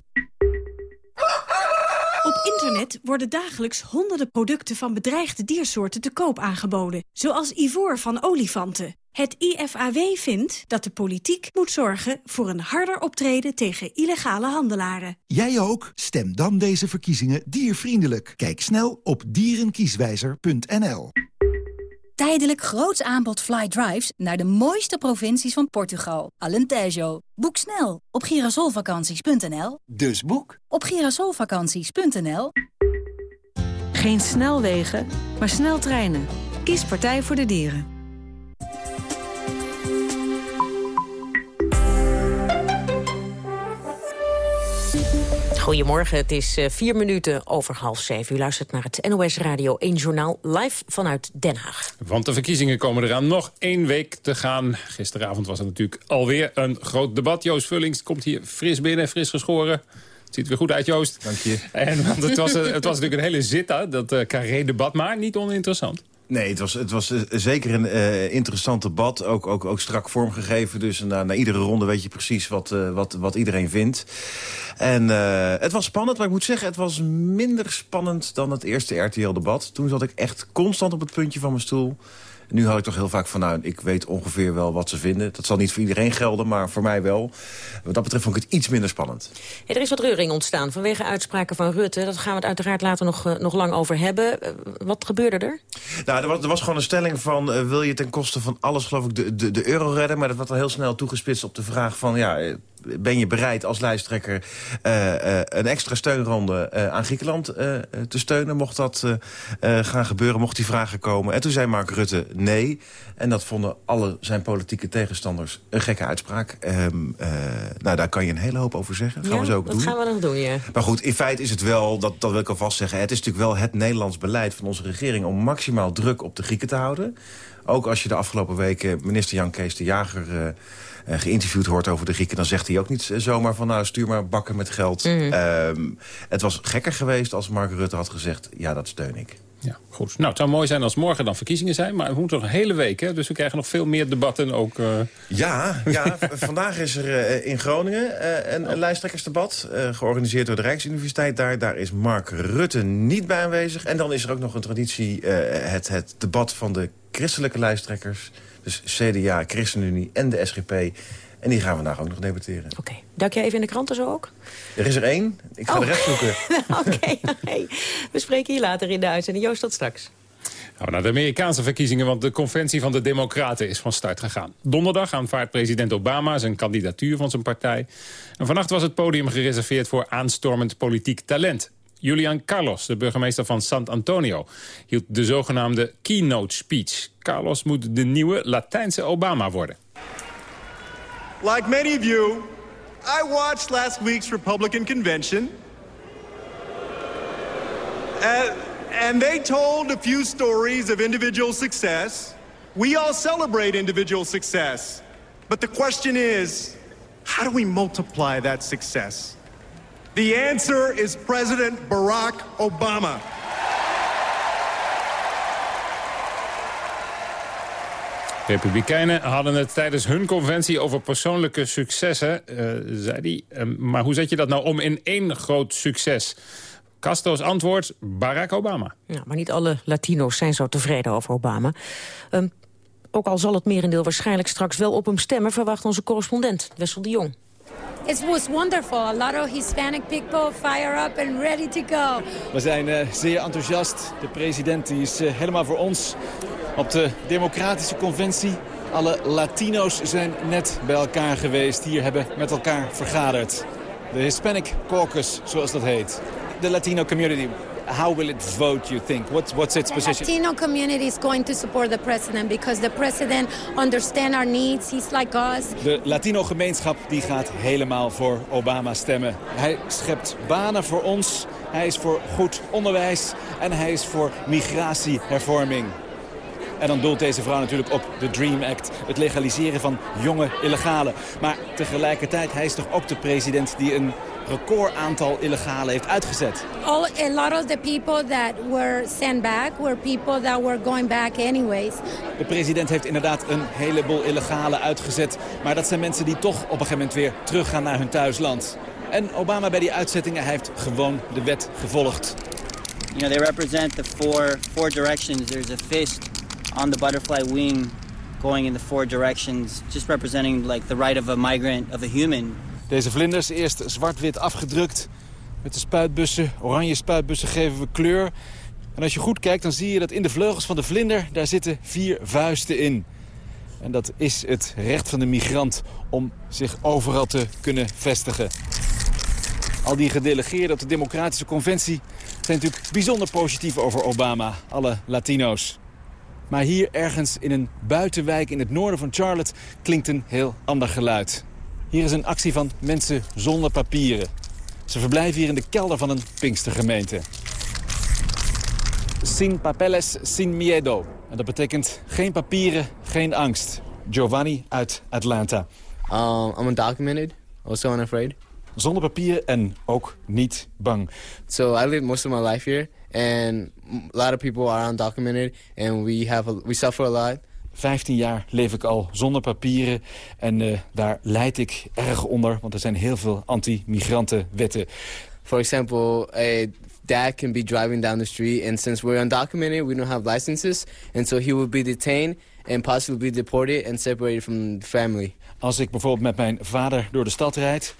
Op internet worden dagelijks honderden producten van bedreigde diersoorten te koop aangeboden. Zoals ivoor van olifanten. Het IFAW vindt dat de politiek moet zorgen voor een harder optreden tegen illegale handelaren. Jij ook? Stem dan deze verkiezingen diervriendelijk. Kijk snel op dierenkieswijzer.nl. Tijdelijk groots aanbod fly drives naar de mooiste provincies van Portugal. Alentejo. Boek snel op girasolvakanties.nl. Dus boek op girasolvakanties.nl. Geen snelwegen, maar sneltreinen. Kies Partij voor de Dieren. Goedemorgen, het is uh, vier minuten over half zeven. U luistert naar het NOS Radio 1 Journaal live vanuit Den Haag. Want de verkiezingen komen eraan nog één week te gaan. Gisteravond was er natuurlijk alweer een groot debat. Joost Vullings komt hier fris binnen, fris geschoren. Het ziet er weer goed uit, Joost. Dank je. En, want het was, het was natuurlijk een hele zit, dat uh, carré-debat, maar niet oninteressant. Nee, het was, het was eh, zeker een uh, interessant debat. Ook, ook, ook strak vormgegeven. Dus na, na iedere ronde weet je precies wat, uh, wat, wat iedereen vindt. En het was spannend, maar ik moet zeggen... het was minder spannend dan het eerste RTL-debat. Toen zat ik echt constant op het puntje van mijn stoel. Nu hou ik toch heel vaak van, nou, ik weet ongeveer wel wat ze vinden. Dat zal niet voor iedereen gelden, maar voor mij wel. Wat dat betreft vond ik het iets minder spannend. er is wat reuring ontstaan vanwege uitspraken van Rutte. Dat gaan we het uiteraard later nog, uh, nog lang over hebben. Uh, wat gebeurde er? Nou, er was, er was gewoon een stelling van... Uh, wil je ten koste van alles, geloof ik, de, de, de euro redden? Maar dat werd al heel snel toegespitst op de vraag van... ja, ben je bereid als lijsttrekker uh, uh, een extra steunronde uh, aan Griekenland te steunen? Mocht dat gaan gebeuren, mocht die vragen komen? En toen zei Mark Rutte nee. En dat vonden alle zijn politieke tegenstanders een gekke uitspraak. Um, nou, daar kan je een hele hoop over zeggen. Dat gaan ja, we zo ook dat doen. gaan we nog doen, ja. Maar goed, in feite is het wel, dat, dat wil ik alvast zeggen... het is natuurlijk wel het Nederlands beleid van onze regering... om maximaal druk op de Grieken te houden. Ook als je de afgelopen weken minister Jan Kees de Jager geïnterviewd hoort over de Grieken... dan zegt hij ook niet zomaar van nou stuur maar bakken met geld. Mm. Um, het was gekker geweest als Mark Rutte had gezegd ja dat steun ik. Ja, goed. Nou, het zou mooi zijn als morgen dan verkiezingen zijn. Maar we moeten nog een hele week, hè? Dus we krijgen nog veel meer debatten ook. Uh... Ja, ja vandaag is er uh, in Groningen uh, een, een lijsttrekkersdebat. georganiseerd door de Rijksuniversiteit daar. Daar is Mark Rutte niet bij aanwezig. En dan is er ook nog een traditie, het, het debat van de christelijke lijsttrekkers. Dus CDA, ChristenUnie en de SGP. En die gaan we vandaag ook nog debatteren. Oké. Okay. Duik je even in de kranten zo ook? Er is er één. Ik ga oh. de rest zoeken. Oké, okay, we spreken hier later in de uitzending. Joost, tot straks. Nou, naar de Amerikaanse verkiezingen, want de conventie van de Democraten is van start gegaan. Donderdag aanvaardt president Obama zijn kandidatuur van zijn partij. En vannacht was het podium gereserveerd voor aanstormend politiek talent. Julian Carlos, de burgemeester van San Antonio, hield de zogenaamde keynote speech. Carlos moet de nieuwe Latijnse Obama worden. Like many of you, I watched last week's Republican convention. And, and they told a few stories of individual success. We all celebrate individual success. But the question is, how do we multiply that success? The answer is President Barack Obama. Republikeinen hadden het tijdens hun conventie over persoonlijke successen, uh, zei hij. Uh, maar hoe zet je dat nou om in één groot succes? Castro's antwoord, Barack Obama. Ja, maar niet alle Latino's zijn zo tevreden over Obama. Um, ook al zal het merendeel waarschijnlijk straks wel op hem stemmen... verwacht onze correspondent Wessel de Jong. It was wonderful. A lot of Hispanic people fire up and ready to go. We zijn uh, zeer enthousiast. De president is uh, helemaal voor ons op de democratische conventie. Alle Latino's zijn net bij elkaar geweest. Hier hebben met elkaar vergaderd. De Hispanic Caucus, zoals dat heet. De Latino community how will it vote, you think? What's, what's its position? The Latino community is going to support the president because the president understands our needs. He's like us. De Latino-gemeenschap die gaat helemaal voor Obama stemmen. Hij schept banen voor ons. Hij is voor goed onderwijs. En hij is voor migratiehervorming. En dan doelt deze vrouw natuurlijk op de Dream Act. Het legaliseren van jonge illegalen. Maar tegelijkertijd, hij is toch ook de president die een record aantal illegalen heeft uitgezet. All, a lot of the people that were sent back were people that were going back anyways. De president heeft inderdaad een heleboel illegalen uitgezet. Maar dat zijn mensen die toch op een gegeven moment weer teruggaan naar hun thuisland. En Obama bij die uitzettingen hij heeft gewoon de wet gevolgd. You know, they represent the four, four directions. There's a fist on the butterfly wing going in the four directions, just representing like the right of a migrant, of a human. Deze vlinders eerst zwart-wit afgedrukt. Met de spuitbussen, oranje spuitbussen geven we kleur. En als je goed kijkt, dan zie je dat in de vleugels van de vlinder... daar zitten vier vuisten in. En dat is het recht van de migrant om zich overal te kunnen vestigen. Al die gedelegeerden op de Democratische Conventie... zijn natuurlijk bijzonder positief over Obama, alle Latino's. Maar hier ergens in een buitenwijk in het noorden van Charlotte... klinkt een heel ander geluid. Hier is een actie van mensen zonder papieren. Ze verblijven hier in de kelder van een Pinkstergemeente. Sin papeles, sin miedo. En dat betekent geen papieren, geen angst. Giovanni uit Atlanta. Um, I'm undocumented, also unafraid. zonder papieren en ook niet bang. So I lived most of my life here and a lot of people are undocumented and we have a, we suffer a lot. 15 jaar leef ik al zonder papieren en uh, daar leid ik erg onder, want er zijn heel veel anti-migrantenwetten. For example, a dad can be driving down the street and since we're undocumented, we don't have licenses and so he will be detained and possibly be deported and separated from the family. Als ik bijvoorbeeld met mijn vader door de stad rijd...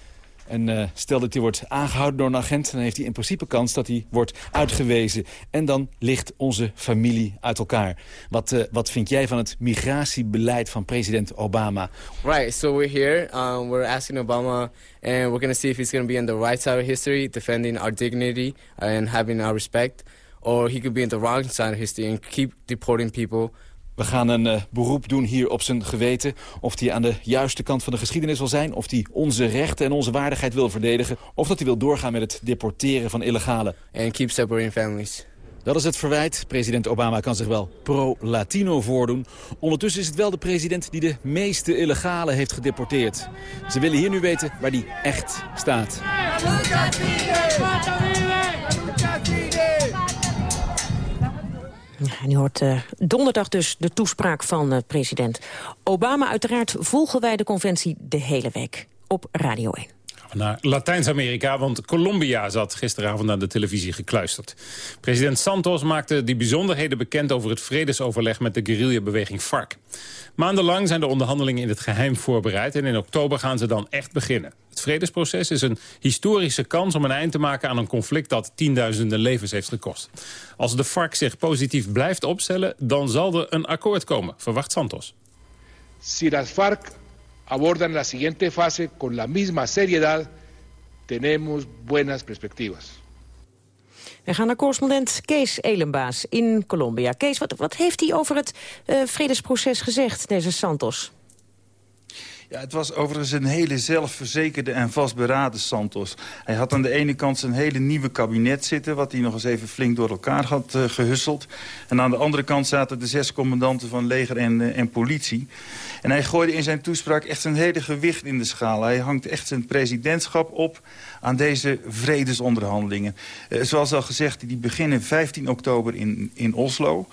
En uh, stel dat hij wordt aangehouden door een agent... dan heeft hij in principe kans dat hij wordt uitgewezen. En dan ligt onze familie uit elkaar. Wat, uh, wat vind jij van het migratiebeleid van president Obama? Right, so we're here. Um, we're asking Obama... and we're going to see if he's going to be on the right side of history... defending our dignity and having our respect. Or he could be on the wrong side of history... and keep deporting people... We gaan een uh, beroep doen hier op zijn geweten. Of hij aan de juiste kant van de geschiedenis wil zijn. Of hij onze rechten en onze waardigheid wil verdedigen. Of dat hij wil doorgaan met het deporteren van illegale. And keep separating families. Dat is het verwijt. President Obama kan zich wel pro-Latino voordoen. Ondertussen is het wel de president die de meeste illegale heeft gedeporteerd. Ze willen hier nu weten waar die echt staat. En hoort uh, donderdag dus de toespraak van uh, president Obama. Uiteraard volgen wij de conventie de hele week op Radio 1 naar Latijns-Amerika, want Colombia zat gisteravond aan de televisie gekluisterd. President Santos maakte die bijzonderheden bekend over het vredesoverleg met de guerrillabeweging FARC. Maandenlang zijn de onderhandelingen in het geheim voorbereid en in oktober gaan ze dan echt beginnen. Het vredesproces is een historische kans om een eind te maken aan een conflict dat tienduizenden levens heeft gekost. Als de FARC zich positief blijft opstellen, dan zal er een akkoord komen, verwacht Santos. Si las FARC abordan la siguiente fase con la misma seriedad, tenemos buenas perspectivas. We gaan naar correspondent Kees Elenbaas in Colombia. Kees, wat, wat heeft hij over het uh, vredesproces gezegd, deze Santos? Ja, het was overigens een hele zelfverzekerde en vastberaden Santos. Hij had aan de ene kant zijn hele nieuwe kabinet zitten... wat hij nog eens even flink door elkaar had uh, gehusseld. En aan de andere kant zaten de zes commandanten van leger en, uh, en politie. En hij gooide in zijn toespraak echt een hele gewicht in de schaal. Hij hangt echt zijn presidentschap op aan deze vredesonderhandelingen. Uh, zoals al gezegd, die beginnen 15 oktober in, in Oslo...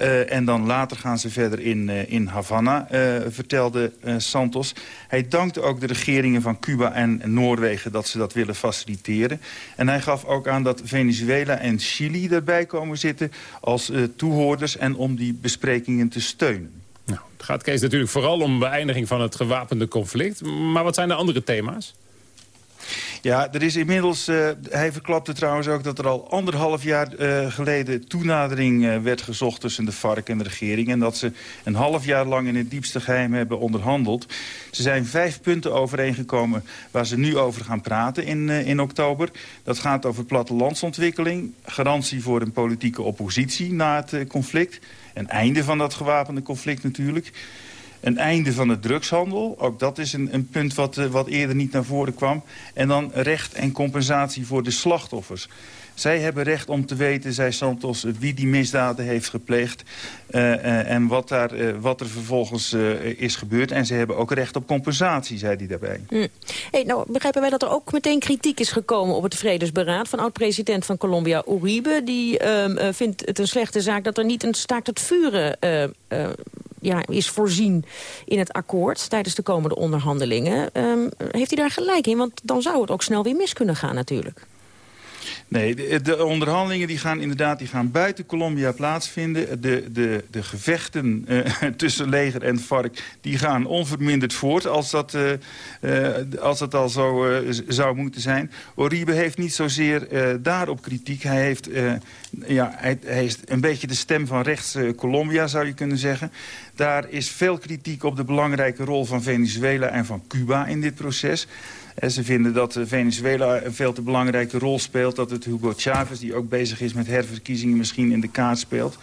Uh, en dan later gaan ze verder in, uh, in Havana, uh, vertelde Santos. Hij dankte ook de regeringen van Cuba en Noorwegen dat ze dat willen faciliteren. En hij gaf ook aan dat Venezuela en Chili erbij komen zitten als toehoorders... en om die besprekingen te steunen. Nou, het gaat Kees natuurlijk vooral om beëindiging van het gewapende conflict. Maar wat zijn de andere thema's? Ja, er is inmiddels, uh, hij verklapte trouwens ook dat er al anderhalf jaar uh, geleden toenadering uh, werd gezocht tussen de FARC en de regering. En dat ze een half jaar lang in het diepste geheim hebben onderhandeld. Ze zijn vijf punten overeengekomen waar ze nu over gaan praten in, in oktober. Dat gaat over plattelandsontwikkeling, garantie voor een politieke oppositie na het conflict. Een einde van dat gewapende conflict natuurlijk. Een einde van de drugshandel. Ook dat is een, een punt wat, uh, wat eerder niet naar voren kwam. En dan recht en compensatie voor de slachtoffers. Zij hebben recht om te weten, zei Santos, wie die misdaden heeft gepleegd... Uh, uh, en wat, daar, wat er vervolgens is gebeurd. En ze hebben ook recht op compensatie, zei hij daarbij. Mm. Hey, nou, begrijpen wij dat er ook meteen kritiek is gekomen op het vredesberaad... van oud-president van Colombia, Uribe. Die ehm, vindt het een slechte zaak dat er niet een staakt het vuren ja, is voorzien in het akkoord... tijdens de komende onderhandelingen. Um, heeft hij daar gelijk in? Want dan zou het ook snel weer mis kunnen gaan natuurlijk. Nee, de, de, onderhandelingen die gaan inderdaad die gaan buiten Colombia plaatsvinden. De, de, de gevechten uh, tussen leger en FARC die gaan onverminderd voort... als dat, uh, uh, als dat al zo zou moeten zijn. Oribe heeft niet zozeer daarop kritiek. Hij, heeft, ja, hij, hij, is een beetje de stem van rechts Colombia, zou je kunnen zeggen. Daar is veel kritiek op de belangrijke rol van Venezuela en van Cuba in dit proces... Ze vinden dat Venezuela een veel te belangrijke rol speelt. Dat het Hugo Chavez, die ook bezig is met herverkiezingen, misschien in de kaart speelt.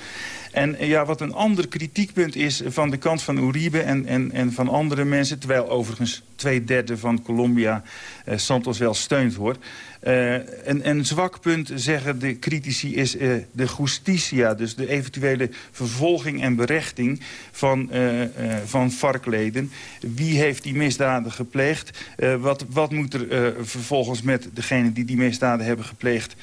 En eh, ja, wat een ander kritiekpunt is van de kant van Uribe en, en, en van andere mensen... terwijl overigens twee derde van Colombia uh, Santos wel steunt hoor... Uh, een, een zwak punt, zeggen de critici, is uh, de justitia. Dus de eventuele vervolging en berechting van, uh, van varkleden. Wie heeft die misdaden gepleegd? wat, wat moet er vervolgens met degene die die misdaden hebben gepleegd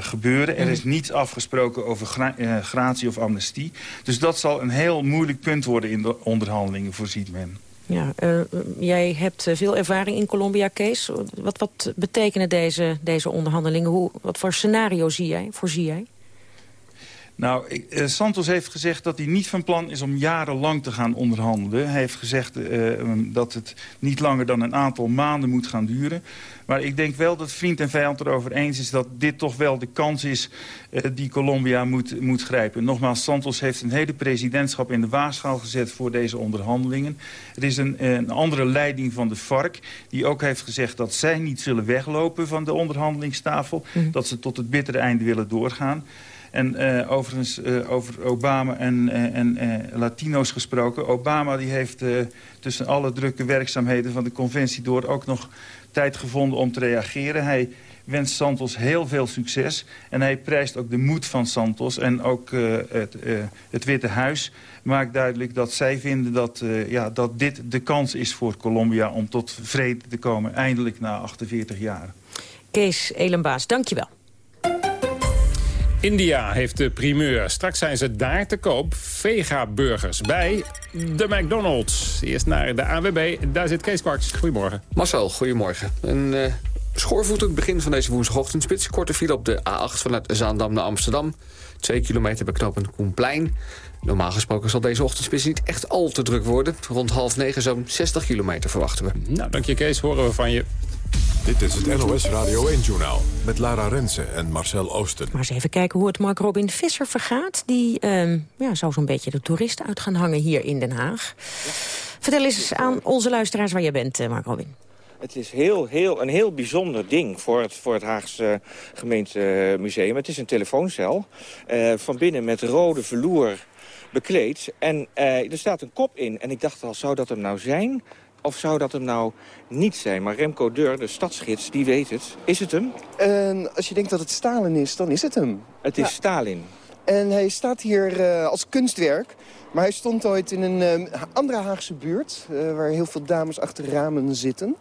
gebeuren? Er is niets afgesproken over gra gratie of amnestie. Dus dat zal een heel moeilijk punt worden in de onderhandelingen, voorziet men. Ja, uh, jij hebt veel ervaring in Colombia, Kees. Wat, wat betekenen deze, deze onderhandelingen? Hoe, wat voor scenario zie jij, voorzie jij? Nou, ik, uh, Santos heeft gezegd dat hij niet van plan is om jarenlang te gaan onderhandelen. Hij heeft gezegd uh, dat het niet langer dan een aantal maanden moet gaan duren. Maar ik denk wel dat vriend en vijand erover eens is... dat dit toch wel de kans is uh, die Colombia moet, moet grijpen. Nogmaals, Santos heeft een hele presidentschap in de waagschaal gezet... voor deze onderhandelingen. Er is een, een andere leiding van de FARC... die ook heeft gezegd dat zij niet zullen weglopen van de onderhandelingstafel. Mm. Dat ze tot het bittere einde willen doorgaan. En uh, overigens uh, over Obama en, uh, en Latino's gesproken. Obama die heeft tussen alle drukke werkzaamheden van de conventie door... ook nog tijd gevonden om te reageren. Hij wenst Santos heel veel succes. En hij prijst ook de moed van Santos. En ook het, het Witte Huis maakt duidelijk dat zij vinden dat, ja, dat dit de kans is voor Colombia... om tot vrede te komen, eindelijk na 48 jaar. Kees Elenbaas, dankjewel. India heeft de primeur. Straks zijn ze daar te koop. Vega-burgers bij de McDonald's. Eerst naar de AWB. Daar zit Kees Kwarts. Goedemorgen. Marcel, goedemorgen. Een uh, schoorvoetend begin van deze woensdagochtendspits. Korte file op de A8 vanuit Zaandam naar Amsterdam. Twee kilometer bij knooppunt Koenplein. Normaal gesproken zal deze ochtendspits niet echt al te druk worden. Rond half negen zo'n 60 kilometer verwachten we. Nou, dank je Kees. Horen we van je. Dit is het NOS Radio 1-journaal met Lara Rensen en Marcel Oosten. Maar eens even kijken hoe het Mark Robin Visser vergaat. Die uh, ja, zou zo'n beetje de toeristen uit gaan hangen hier in Den Haag. Ja. Vertel eens aan onze luisteraars waar je bent, Mark Robin. Het is heel, heel, een heel bijzonder ding voor het, voor het Haagse gemeentemuseum. Het is een telefooncel. Uh, van binnen met rode verloer bekleed. En uh, er staat een kop in. En ik dacht al, zou dat hem nou zijn? Of zou dat hem nou niet zijn? Maar Remco Deur, de stadsgids, die weet het. Is het hem? Uh, als je denkt dat het Stalin is, dan is het hem. Het is ja. Stalin. En hij staat hier uh, als kunstwerk. Maar hij stond ooit in een uh, andere Haagse buurt... Uh, waar heel veel dames achter ramen zitten.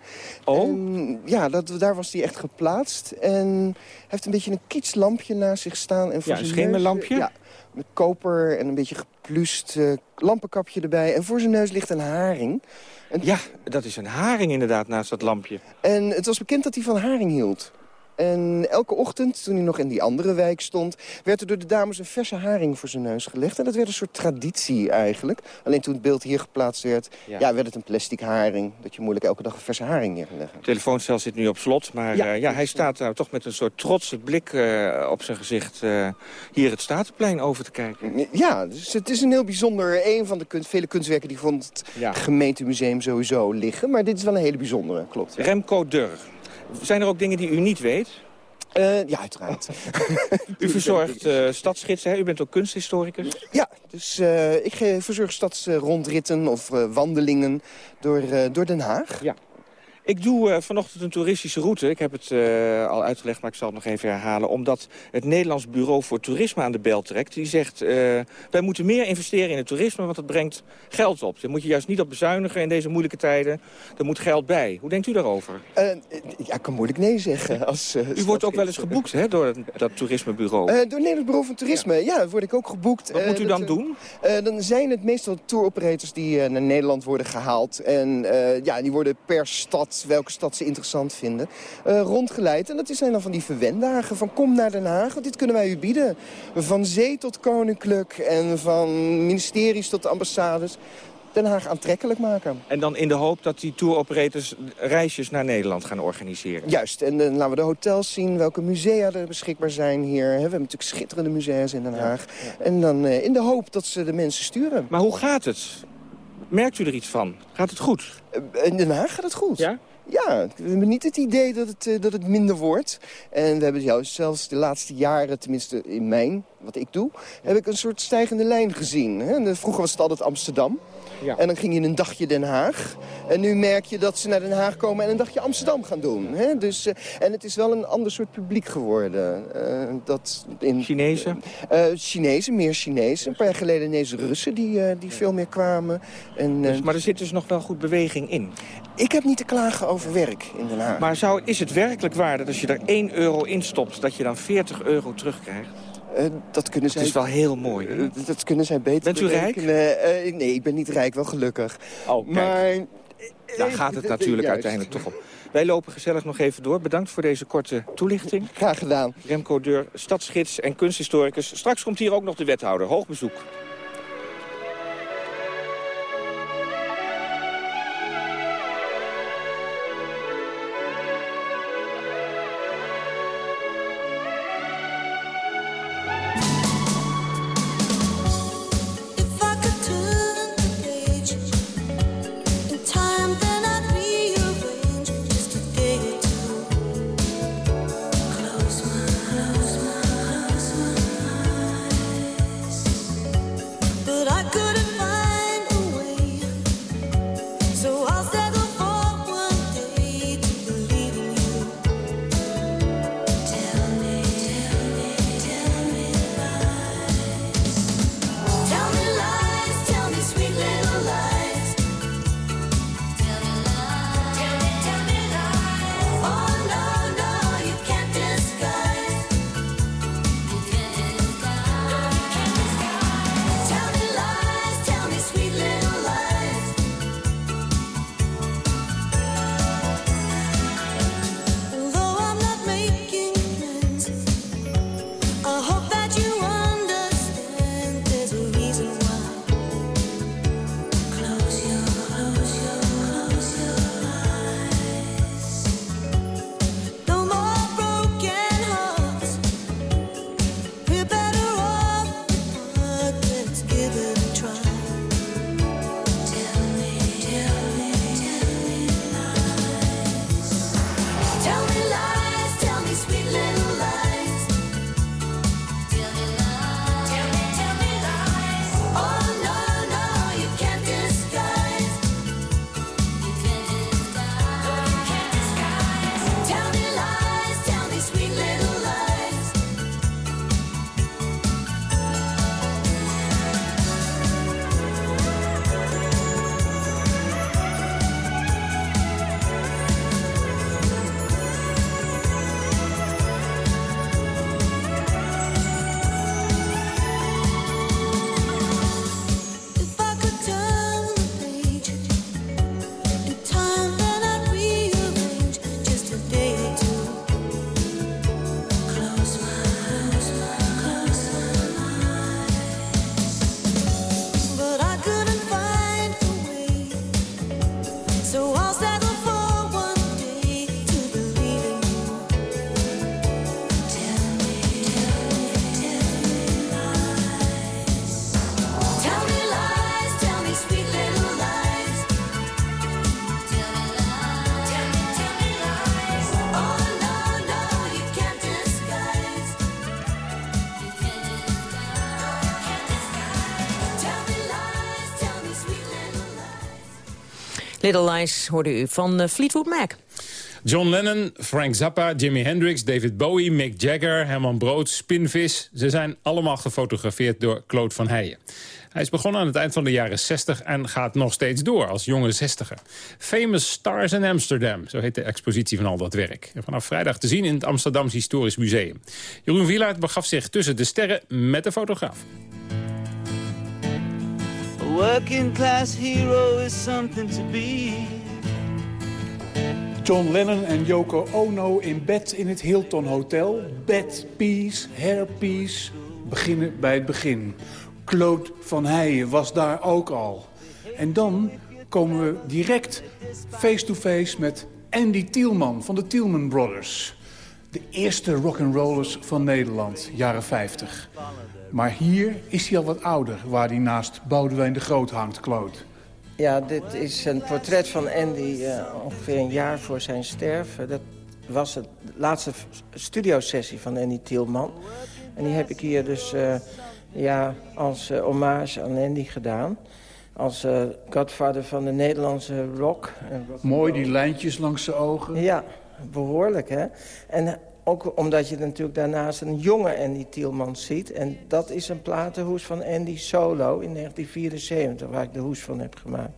Oh? En, ja, dat, daar was hij echt geplaatst. En hij heeft een beetje een kitslampje naast zich staan. En voor ja, een schemerlampje? Ja, met koper en een beetje geplust lampenkapje erbij. En voor zijn neus ligt een haring. En... Ja, dat is een haring inderdaad naast dat lampje. En het was bekend dat hij van haring hield. En elke ochtend, toen hij nog in die andere wijk stond... werd er door de dames een verse haring voor zijn neus gelegd. En dat werd een soort traditie eigenlijk. Alleen toen het beeld hier geplaatst werd... Ja, ja werd het een plastic haring. Dat je moeilijk elke dag een verse haring neer kan leggen. De telefooncel zit nu op slot. Maar ja, uh, ja hij staat daar toch met een soort trotse blik uh, op zijn gezicht... Uh, hier het Statenplein over te kijken. Ja, dus het is een heel bijzonder... een van de kunst, vele kunstwerken die vond het ja. gemeentemuseum sowieso liggen. Maar dit is wel een hele bijzondere, klopt. Remco Durr. Zijn er ook dingen die u niet weet? Uh, ja, uiteraard. u verzorgt uh, stadsgidsen, hè? U bent ook kunsthistoricus? Ja, dus uh, ik verzorg stadsrondritten of wandelingen door, door Den Haag. Ja. Ik doe uh, vanochtend een toeristische route. Ik heb het uh, al uitgelegd, maar ik zal het nog even herhalen. Omdat het Nederlands Bureau voor Toerisme aan de bel trekt. Die zegt, uh, wij moeten meer investeren in het toerisme, want het brengt geld op. Daar moet je juist niet op bezuinigen in deze moeilijke tijden. Er moet geld bij. Hoe denkt u daarover? ja, ik kan moeilijk nee zeggen. Als, u wordt ook wel eens geboekt hè, door dat toerismebureau? door het Nederlands Bureau van Toerisme, ja, word ik ook geboekt. Wat moet u dan doen? dan zijn het meestal touroperators die naar Nederland worden gehaald. En ja, die worden per stad welke stad ze interessant vinden, uh, rondgeleid. En dat zijn dan van die verwendagen van kom naar Den Haag, want dit kunnen wij u bieden. Van zee tot koninklijk en van ministeries tot ambassades. Den Haag aantrekkelijk maken. En dan in de hoop dat die touroperators reisjes naar Nederland gaan organiseren? Juist, en dan laten we de hotels zien, welke musea er beschikbaar zijn hier. We hebben natuurlijk schitterende musea's in Den Haag. Ja, ja. En dan uh, in de hoop dat ze de mensen sturen. Maar hoe gaat het? Merkt u er iets van? Gaat het goed? In Den Haag gaat het goed. Ja? Ja, we hebben niet het idee dat het, dat het minder wordt. En we hebben juist zelfs de laatste jaren, tenminste in mijn, wat ik doe... heb ik een soort stijgende lijn gezien. Vroeger was het altijd Amsterdam. Ja. En dan ging je een dagje Den Haag. En nu merk je dat ze naar Den Haag komen en een dagje Amsterdam gaan doen. Hè? Dus, uh, en het is wel een ander soort publiek geworden. Uh, dat in, Chinezen? Uh, Chinezen, meer Chinezen. Een paar jaar geleden ineens Russen die, die veel meer kwamen. En, dus, maar er zit dus nog wel goed beweging in? Ik heb niet te klagen over werk in Den Haag. Maar zou, is het werkelijk waar dat als je er 1 euro in stopt... dat je dan 40 euro terugkrijgt? Uh, dat kunnen zij... Het is wel heel mooi. Uh, dat kunnen zij beter Bent u rijk? Uh, nee, ik ben niet rijk, wel gelukkig. Oh, maar... Daar gaat het natuurlijk uiteindelijk toch om. Wij lopen gezellig nog even door. Bedankt voor deze korte toelichting. Graag gedaan. Remco Deur, stadsgids en kunsthistoricus. Straks komt hier ook nog de wethouder. Hoog bezoek. Little Lies hoorde u van uh, Fleetwood Mac. John Lennon, Frank Zappa, Jimi Hendrix, David Bowie, Mick Jagger, Herman Brood, Spinvis. Ze zijn allemaal gefotografeerd door Claude van Heijen. Hij is begonnen aan het eind van de jaren 60 en gaat nog steeds door als jonge zestiger. Famous Stars in Amsterdam, zo heet de expositie van al dat werk. En vanaf vrijdag te zien in het Amsterdams Historisch Museum. Jeroen Wielaert begaf zich tussen de sterren met de fotograaf. Working class hero is something to be. John Lennon en Yoko Ono in bed in het Hilton Hotel. Bed peace, hair peace. Beginnen bij het begin. Claude van Heijen was daar ook al. En dan komen we direct face-to-face met Andy Tielman van de Tielman Brothers. De eerste rock'n'rollers van Nederland, jaren 50. Maar hier is hij al wat ouder, waar hij naast Boudewijn de Groot hangt, Claude. Ja, dit is een portret van Andy uh, ongeveer een jaar voor zijn sterven. Dat was de laatste studiosessie van Andy Tielman. En die heb ik hier dus uh, ja, als uh, hommage aan Andy gedaan. Als godvader van de Nederlandse rock. Mooi, die lijntjes langs zijn ogen. Ja, behoorlijk, hè. En ook omdat je natuurlijk daarnaast een jonge Andy Tielman ziet. En dat is een platenhoes van Andy Solo in 1974, waar ik de hoes van heb gemaakt.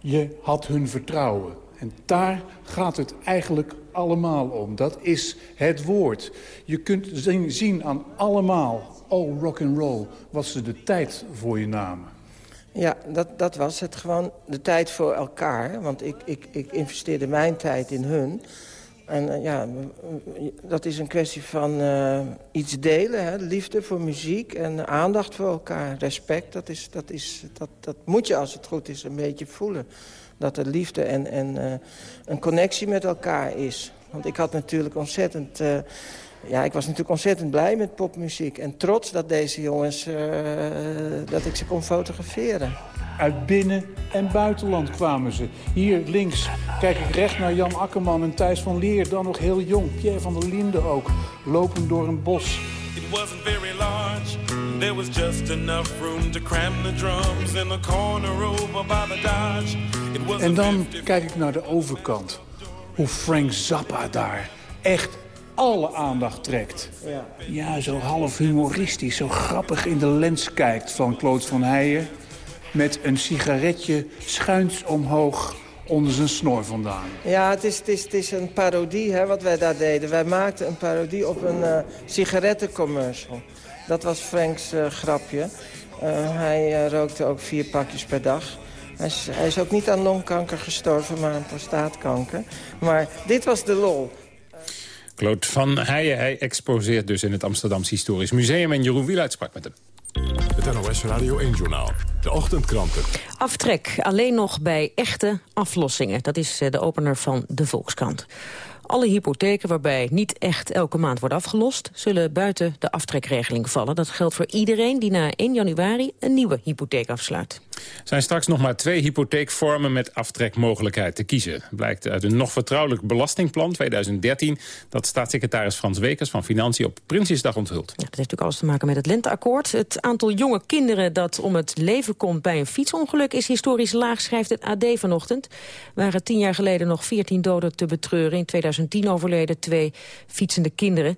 Je had hun vertrouwen. En daar gaat het eigenlijk allemaal om. Dat is het woord. Je kunt zien aan allemaal, all rock and roll, wat ze de tijd voor je namen. Ja, dat, dat was het gewoon. De tijd voor elkaar. Want ik, ik, ik investeerde mijn tijd in hun. En uh, ja, dat is een kwestie van uh, iets delen. Hè? Liefde voor muziek en aandacht voor elkaar. Respect, dat, is, dat, is, dat, dat moet je als het goed is een beetje voelen. Dat er liefde en, en uh, een connectie met elkaar is. Want ik had natuurlijk ontzettend... ja, ik was natuurlijk ontzettend blij met popmuziek. En trots dat deze jongens... dat ik ze kon fotograferen. Uit binnen- en buitenland kwamen ze. Hier links kijk ik recht naar Jan Akkerman en Thijs van Leer. Dan nog heel jong, Pierre van der Linden ook. Lopen door een bos. It wasn't very large. There was just enough room to cram the drums in the corner over by the Dodge. It was en dan kijk ik naar de overkant. Hoe Frank Zappa daar echt alle aandacht trekt. Ja, ja zo half humoristisch, zo grappig in de lens kijkt van Claude van Heijen met een sigaretje schuins omhoog onder zijn snor vandaan. Ja, het is, het is, het is een parodie hè, wat wij daar deden. Wij maakten een parodie op een uh, sigarettencommercial. Dat was Franks uh, grapje. Uh, hij rookte ook vier pakjes per dag. Hij is, hij is ook niet aan longkanker gestorven, maar aan prostaatkanker. Maar dit was de lol. Claude van Heijen, hij exposeert dus in het Amsterdamse Historisch Museum... en Jeroen Wieluid sprak met hem. Het NOS Radio 1-journaal. De ochtendkranten. Aftrek alleen nog bij echte aflossingen. Dat is de opener van de Volkskrant. Alle hypotheken waarbij niet echt elke maand wordt afgelost... zullen buiten de aftrekregeling vallen. Dat geldt voor iedereen die na 1 januari een nieuwe hypotheek afsluit. Zijn straks nog maar twee hypotheekvormen met aftrekmogelijkheid te kiezen. Blijkt uit een nog vertrouwelijk belastingplan 2013... dat staatssecretaris Frans Wekers van Financiën op Prinsjesdag onthult. Dat heeft natuurlijk alles te maken met het lenteakkoord. Het aantal jonge kinderen dat om het leven komt bij een fietsongeluk... is historisch laag, schrijft het AD vanochtend. Waren tien jaar geleden nog 14 doden te betreuren. In 2010 overleden twee fietsende kinderen.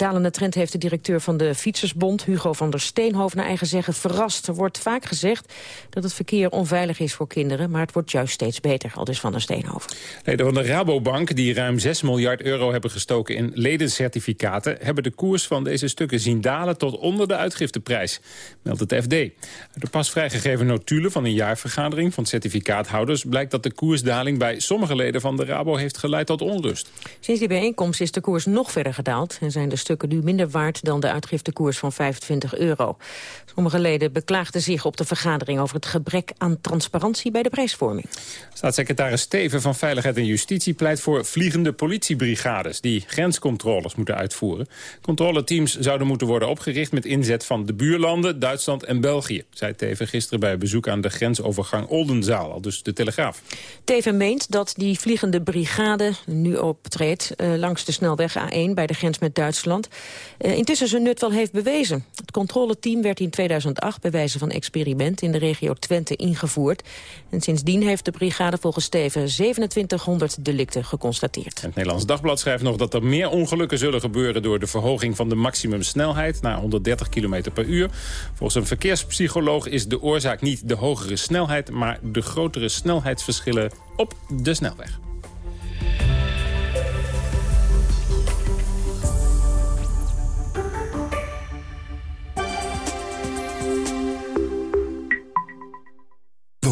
Dalende trend heeft de directeur van de Fietsersbond, Hugo van der Steenhoven, naar eigen zeggen verrast. Er wordt vaak gezegd dat het verkeer onveilig is voor kinderen, maar het wordt juist steeds beter, al dus van der Steenhoven. Leden van de Rabobank, die ruim 6 miljard euro hebben gestoken in ledencertificaten, hebben de koers van deze stukken zien dalen tot onder de uitgifteprijs, meldt het FD. Uit de pas vrijgegeven notulen van een jaarvergadering van certificaathouders blijkt dat de koersdaling bij sommige leden van de Rabo heeft geleid tot onrust. Sinds die bijeenkomst is de koers nog verder gedaald en zijn de stukken nu minder waard dan de uitgiftekoers van 25 euro. Sommige leden beklaagden zich op de vergadering over het gebrek aan transparantie bij de prijsvorming. Staatssecretaris Steven van Veiligheid en Justitie pleit voor vliegende politiebrigades die grenscontroles moeten uitvoeren. Controleteams zouden moeten worden opgericht met inzet van de buurlanden, Duitsland en België, zei Teven gisteren bij bezoek aan de grensovergang Oldenzaal, al dus de Telegraaf. Teven meent dat die vliegende brigade nu optreedt uh, langs de snelweg A1 bij de grens met Duitsland uh, intussen zijn nut wel heeft bewezen. Het controleteam werd in 2008 bij wijze van experiment in de regio Twente ingevoerd. En sindsdien heeft de brigade volgens Steven 2700 delicten geconstateerd. Het Nederlands Dagblad schrijft nog dat er meer ongelukken zullen gebeuren door de verhoging van de maximumsnelheid naar 130 km per uur. Volgens een verkeerspsycholoog is de oorzaak niet de hogere snelheid, maar de grotere snelheidsverschillen op de snelweg.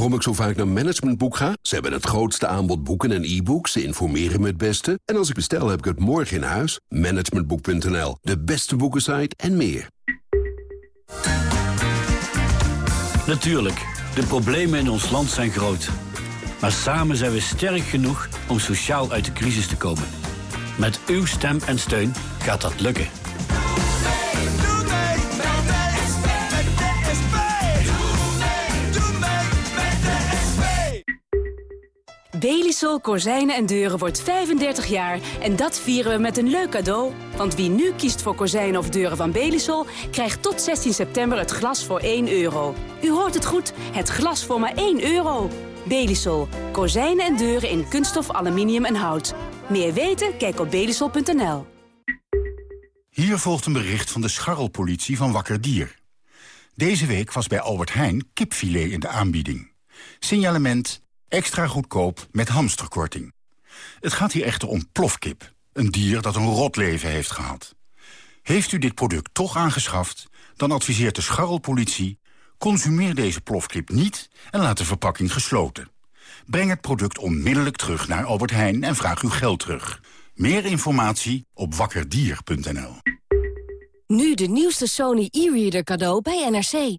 Waarom ik zo vaak naar Managementboek ga? Ze hebben het grootste aanbod boeken en e-books. Ze informeren me het beste. En als ik bestel, heb ik het morgen in huis. Managementboek.nl, de beste boekensite en meer. Natuurlijk, de problemen in ons land zijn groot. Maar samen zijn we sterk genoeg om sociaal uit de crisis te komen. Met uw stem en steun gaat dat lukken. Belisol Kozijnen en Deuren wordt 35 jaar en dat vieren we met een leuk cadeau. Want wie nu kiest voor kozijnen of deuren van Belisol... krijgt tot 16 september het glas voor 1 euro. U hoort het goed, het glas voor maar 1 euro. Belisol. Kozijnen en deuren in kunststof, aluminium en hout. Meer weten? Kijk op belisol.nl. Hier volgt een bericht van de scharrelpolitie van Wakker Dier. Deze week was bij Albert Heijn kipfilet in de aanbieding. Signalement extra goedkoop met hamsterkorting. Het gaat hier echter om plofkip, een dier dat een rot leven heeft gehad. Heeft u dit product toch aangeschaft, dan adviseert de scharrelpolitie... consumeer deze plofkip niet en laat de verpakking gesloten. Breng het product onmiddellijk terug naar Albert Heijn en vraag uw geld terug. Meer informatie op wakkerdier.nl. Nu de nieuwste Sony e-reader cadeau bij NRC.